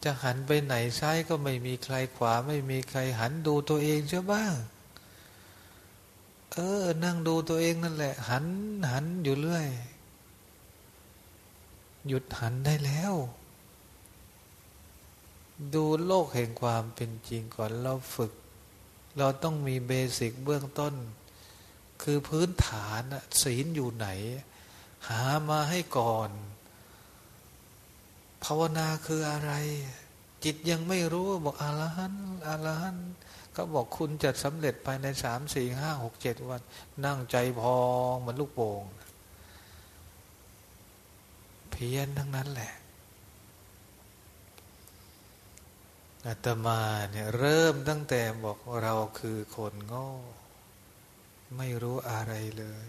จะหันไปไหนซ้ายก็ไม่มีใครขวา ไม่มีใครหันดูตัวเองใช่บ้าง เออ นั่งดูตัวเองนั่นแหละ หันหันอยู่เรื่อย หยุดหันได้แล้ว ดูโลกแห่งความเป็นจริงก่อนเราฝึก เราต้องมีเบสิกเบื้องต้น คือพื้นฐานศีลอยู่ไหน หามาให้ก่อน ภาวนาคืออะไร จิตยังไม่รู้บอกอาลหันอาลหันก็บอกคุณจะสำเร็จภายในสามสี่ห้าหกเจ็ดวัน นั่งใจพองเหมือนลูกโป่งเพี้ยนทั้งนั้นแหละอาตมาเนี่ยเริ่มตั้งแต่บอกเราคือคนโง่ ไม่รู้อะไรเลย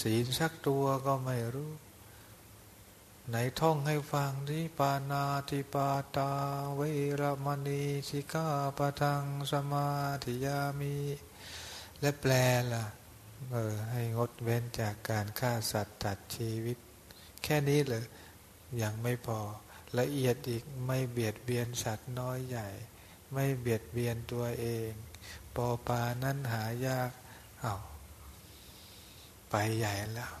ศีลสักตัวก็ไม่รู้ ไหนท่องให้ฟังที่ปานาติปาตา เวรมณีสิกาปทังสมาธิยามี และแปลล่ะ เออ ให้งดเว้นจากการฆ่าสัตว์ตัดชีวิต แค่นี้เลยยังไม่พอ ละเอียดอีกไม่เบียดเบียนสัตว์น้อยใหญ่ ไม่เบียดเบียนตัวเอง ปอปานั้นหายากเอาไปใหญ่แล้ว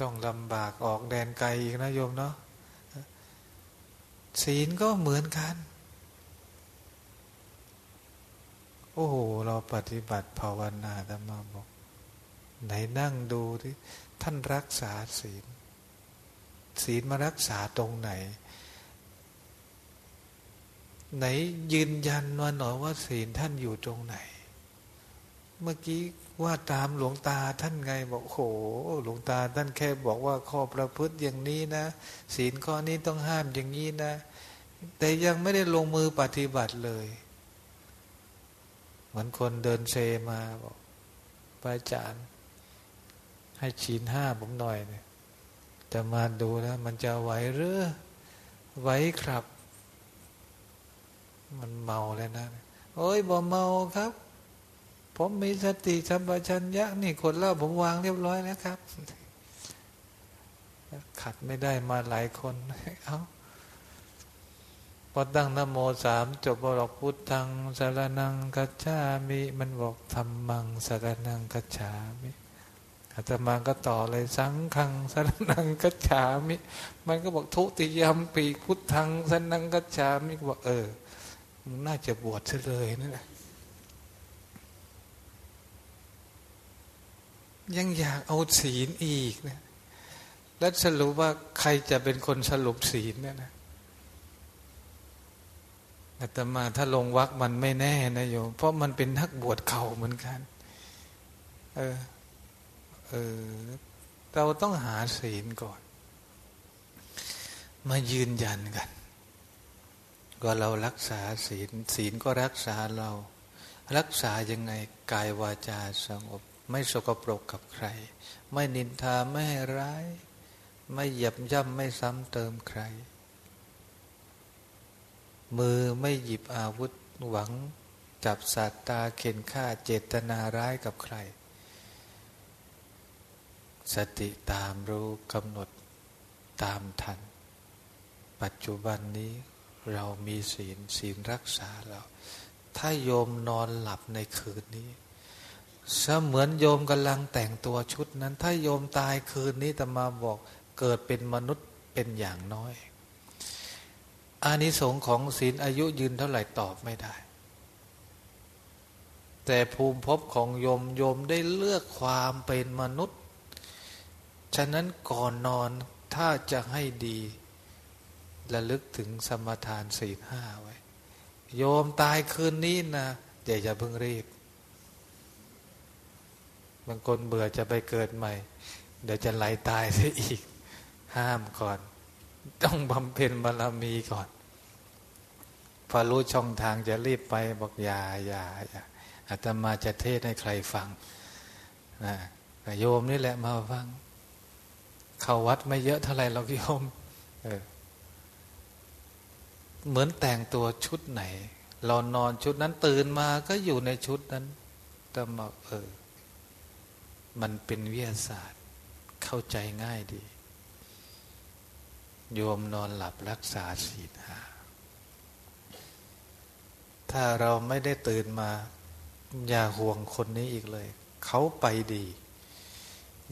ต้องลำบากออกแดนไกลอีกนะโยมเนาะศีลก็เหมือนกัน โอ้โห เราปฏิบัติภาวนาธรรมาบอก ไหนนั่งดูที่ท่านรักษาศีล ศีลมารักษาตรงไหน ไหนยืนยันมาหน่อยว่าศีลท่านอยู่ตรงไหน เมื่อกี้ว่าตามหลวงตาท่านไงบอกโหหลวงตาท่านแค่บอกว่าข้อประพฤติอย่างนี้นะ ศีลข้อนี้ต้องห้ามอย่างนี้นะ แต่ยังไม่ได้ลงมือปฏิบัติเลย เหมือนคนเดินเซมาบอกพระอาจารย์ ให้ศีลห้าผมหน่อยเนี่ยจะมาดูแล้วมันจะไหวหรือไหวครับ มันเมาแล้วนะ โอ้ยบ่เมาครับ ผมมีสติสัมปชัญญะนี่คนเล่าผมวางเรียบร้อยแล้วครับ ขัดไม่ได้มาหลายคนเอาพอตั้งนโมสามจบบอกพุทธังสารนังกัจฉามิมันบอกธรรมังสารนังกัจฉามิอาตมาก็ต่อเลยสังขังสนังกัจฉามิ มันก็บอกทุติยมปีพุทธังสนังกัจฉามิบอกเออมึงน่าจะบวชเลยนั่นแหละ ยังอยากเอาศีลอีกนะแล้วสรุปว่าใครจะเป็นคนสรุปศีลเนี่ยนะอาตมาถ้าลงวักมันไม่แน่นะโยมเพราะมันเป็นนักบวชเข่าเหมือนกัน เออ เออ เราต้องหาศีลก่อน มายืนยันกัน ก็เรารักษาศีล ศีลก็รักษาเรา รักษายังไงกายวาจาสงบ ไม่สกปรกกับใคร ไม่นินทาไม่ให้ร้าย ไม่หยับย่ำไม่ซ้ำเติมใคร มือไม่หยิบอาวุธหวัง จับสัตว์ตาเข็นฆ่าเจตนาร้ายกับใคร สติตามรู้กำหนดตามทัน ปัจจุบันนี้เรามีศีลศีลรักษาเรา ถ้าโยมนอนหลับในคืนนี้ เสมือนโยมกำลังแต่งตัวชุดนั้น ถ้าโยมตายคืนนี้แต่มาบอกเกิดเป็นมนุษย์เป็นอย่างน้อยอานิสงส์ของศีลอายุยืนเท่าไหร่ตอบไม่ได้ แต่ภูมิภพของโยมโยมได้เลือกความเป็นมนุษย์ ฉะนั้นก่อนนอนถ้าจะให้ดีระลึกถึงสมทานสี่ห้าไว้ โยมตายคืนนี้นะอย่าอย่าเพิ่งรีบ บางคนเบื่อจะไปเกิดใหม่ เดี๋ยวจะไหลตายซะอีก ห้ามก่อน ต้องบำเพ็ญบารมีก่อน พอรู้ช่องทางจะรีบไปบอกอย่าอย่าอย่าอาตมาจะเทศให้ใครฟังนะโยมนี่แหละมาฟัง เข้าวัดไม่เยอะเท่าไหร่เราโยมเออเหมือนแต่งตัวชุดไหน เรานอนชุดนั้นตื่นมาก็อยู่ในชุดนั้นแต่มาเออ มันเป็นวิทยาศาสตร์ เข้าใจง่ายดี โยมนอนหลับรักษาศีลหาถ้าเราไม่ได้ตื่นมา อย่าห่วงคนนี้อีกเลย เขาไปดี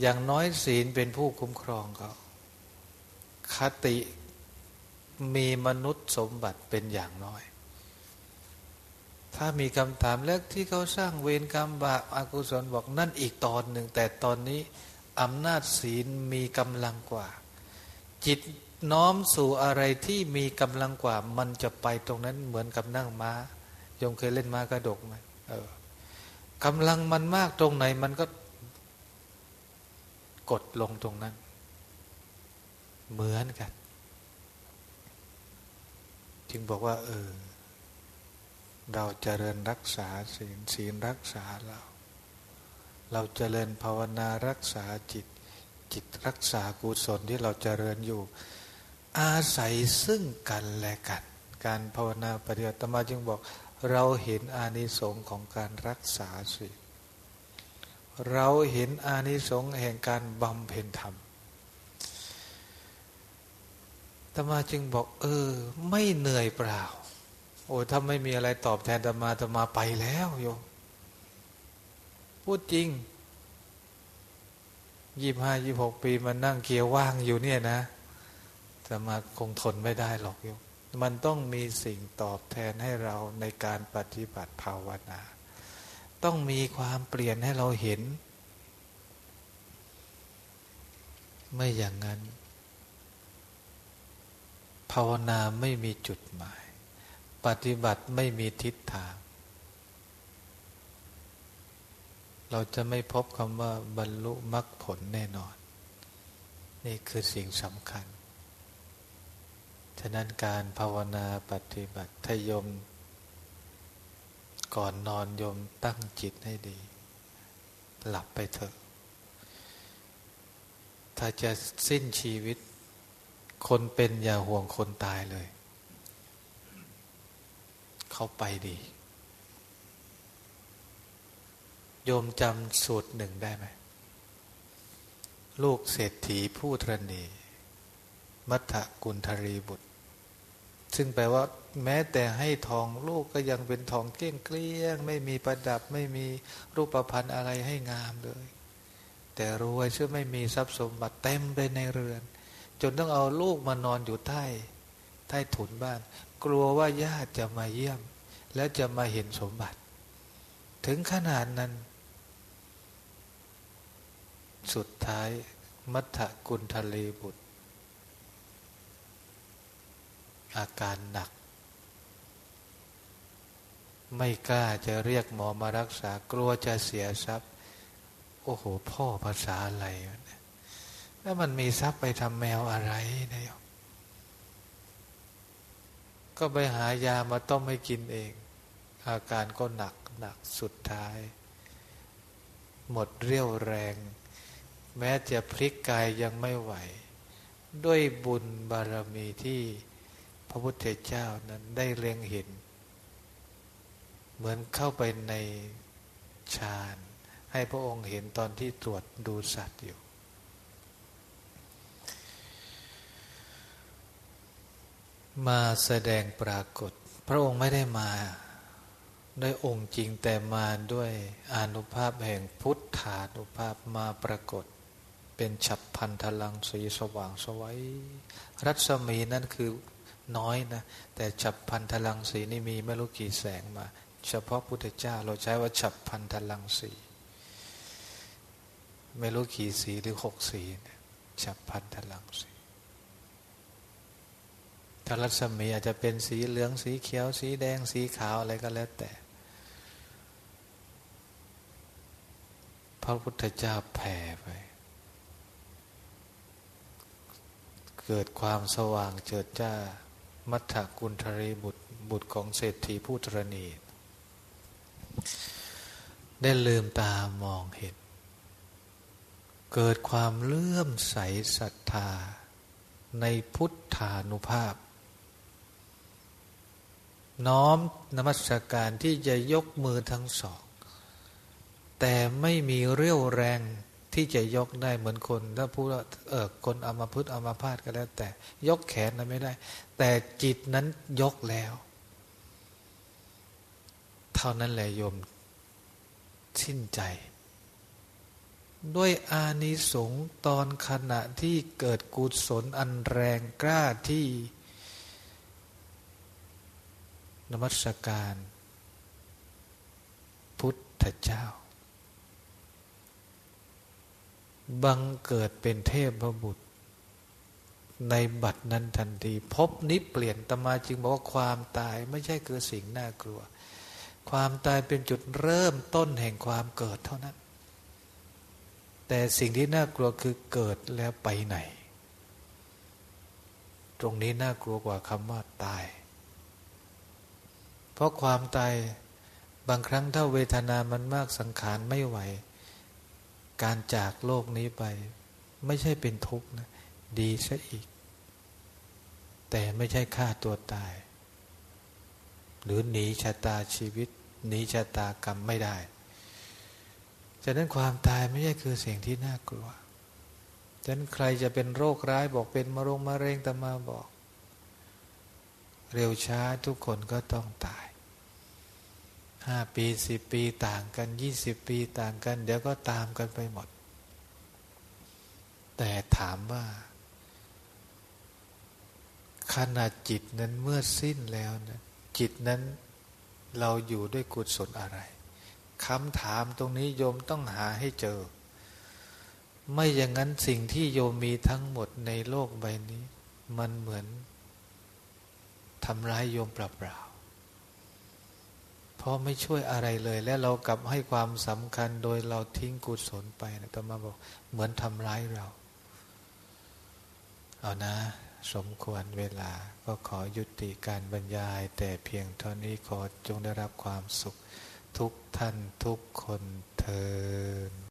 อย่างน้อยศีลเป็นผู้คุ้มครองเขาคติมีมนุษย์สมบัติเป็นอย่างน้อย ถ้ามีคำถามแล้วที่เขาสร้างเวรกรรมบาปอากุศลบอกนั่นอีกตอนหนึ่ง แต่ตอนนี้อำนาจศีลมีกำลังกว่า จิตน้อมสู่อะไรที่มีกำลังกว่า มันจะไปตรงนั้นเหมือนกับนั่งม้ายงเคยเล่นม้ากระดกไหมเออกำลังมันมากตรงไหนมันก็กดลงตรงนั้น เหมือนกัน จึงบอกว่า เออ เราจเจริญรักษาศีลศีลรักษาเรา เราจเจริญภาวนารักษาจิต จิตรักษากุศลที่เราจเจริญอยู่ อาศัยซึ่งกันและกัน การภาวนาปฏิบัติมาจึงบอก เราเห็นอานิสงส์ของการรักษาศีลเราเห็นอานิสงส์แห่งการบำเพ็ญธรรมตมาจึงบอก เออ ไม่เหนื่อยเปล่า โอ้ถ้าไม่มีอะไรตอบแทนตมาตมาไปแล้วโยมพูดจริงยี่ห้ายี่หกปีมันนั่งเกียวว่างอยู่เนี่ยนะตมาคงทนไม่ได้หรอกโยมมันต้องมีสิ่งตอบแทนให้เราในการปฏิบัติภาวนา ต้องมีความเปลี่ยนให้เราเห็น ไม่อย่างนั้น ภาวนาไม่มีจุดหมาย ปฏิบัติไม่มีทิศทาง เราจะไม่พบคำว่าบรรลุมรรคผลแน่นอน นี่คือสิ่งสำคัญ ฉะนั้นการภาวนาปฏิบัติทยม ก่อนนอนยมตั้งจิตให้ดี หลับไปเถอะ ถ้าจะสิ้นชีวิต คนเป็นอย่าห่วงคนตายเลย เขาไปดี โยมจำสูตรหนึ่งได้ไหม ลูกเศรษฐีผู้ทรณี มัทกุลธรีบุตร ซึ่งแปลว่า แม้แต่ให้ทองลูกก็ยังเป็นทองเกลี้ยงเกลี้ยง ไม่มีประดับไม่มีรูปพันธ์อะไรให้งามเลย แต่รวยเชื่อไม่มีทรัพย์สมบัติเต็มไปในเรือน จนต้องเอาลูกมานอนอยู่ใต้ใต้ถุนบ้านกลัวว่าญาติจะมาเยี่ยม แล้วจะมาเห็นสมบัติ ถึงขนาดนั้น สุดท้ายมัทธกุลทะเลบุตร อาการหนัก ไม่กล้าจะเรียกหมอมารักษากลัวจะเสียทรัพย์ โอ้โห พ่อภาษาอะไร แล้วมันมีทรัพย์ไปทำแมวอะไรเนี่ยก ก็ไปหายามาต้มให้กินเอง อาการก็หนักหนักสุดท้าย หมดเรี่ยวแรง แม้จะพลิกกายยังไม่ไหว ด้วยบุญบารมีที่พระพุทธเจ้านั้นได้เล็งเห็น เหมือนเข้าไปในฌาน ให้พระองค์เห็นตอนที่ตรวจดูสัตว์อยู่ มาแสดงปรากฏ พระองค์ไม่ได้มาด้วยองค์จริงแต่มาด้วยอนุภาพแห่งพุทธานุภาพมาปรากฏ เป็นฉับพันธลังสีสว่างสวัยรัศมีนั่นคือน้อยนะ แต่ฉับพันธลังสีนี่มีไม่รู้กี่แสงมา เฉพาะพุทธเจ้าเราใช้ว่าฉับพันธลังสีไม่รู้กี่สีหรือหกสีฉับพันธลังสี ถ้ารัศมีอาจจะเป็นสีเหลืองสีเขียว สีแดงสีขาวอะไรก็แล้วแต่ พระพุทธเจ้าแผ่ไป เกิดความสว่างเจิดจ้า มัทธกุลทรีบุตรบุตรของเศรษฐีผู้ตรณีได้ลืมตามองเห็น เกิดความเลื่อมใสศรัทธาในพุทธานุภาพ น้อมนมัสการที่จะยกมือทั้งสอง แต่ไม่มีเรี่ยวแรงที่จะยกได้เหมือนคน ถ้าพูดว่าเออคนเอามาพึษเอามาพาดก็แล้ว แต่ยกแขนนั้นไม่ได้ แต่จิตนั้นยกแล้ว เท่านั้นแหละโยมสิ้นใจ ด้วยอานิสงส์ตอนขณะที่เกิดกุศลอันแรงกล้าที่ นมัสการ พุทธเจ้า บังเกิดเป็นเทพบุตร ในบัดนั้นทันที พบนิเปลี่ยนตมาจึงบอกว่าความตายไม่ใช่คือสิ่งน่ากลัว ความตายเป็นจุดเริ่มต้นแห่งความเกิดเท่านั้น แต่สิ่งที่น่ากลัวคือเกิดแล้วไปไหน ตรงนี้น่ากลัวกว่าคำว่าตาย เพราะความตายบางครั้งถ้าเวทนามันมากสังขารไม่ไหว การจากโลกนี้ไป ไม่ใช่เป็นทุกข์นะ ดีซะอีก แต่ไม่ใช่ฆ่าตัวตาย หรือหนีชะตาชีวิต หนีชะตากรรมไม่ได้ฉะนั้นความตายไม่ใช่คือสิ่งที่น่ากลัวฉะนั้นใครจะเป็นโรคร้ายบอกเป็นมะรงมะเร็งตมาบอก เร็วช้าทุกคนก็ต้องตายห้าปีสิบปีต่างกันยี่สิบปีต่างกัน เดี๋ยวก็ตามกันไปหมด แต่ถามว่าขณะจิตนั้นเมื่อสิ้นแล้วนะจิตนั้นเราอยู่ด้วยกุศลอะไรคำถามตรงนี้โยมต้องหาให้เจอ ไม่อย่างนั้นสิ่งที่โยมมีทั้งหมดในโลกใบนี้ มันเหมือน ทำร้ายโยมเปล่าๆเพราะไม่ช่วยอะไรเลย และเรากลับให้ความสำคัญโดยเราทิ้งกุศลไปนะตมาบอกเหมือนทำร้ายเรา เอานะ สมควรเวลาก็ขอยุติการบรรยาย แต่เพียงเท่านี้ขอจงได้รับความสุขทุกท่านทุกคนเทอ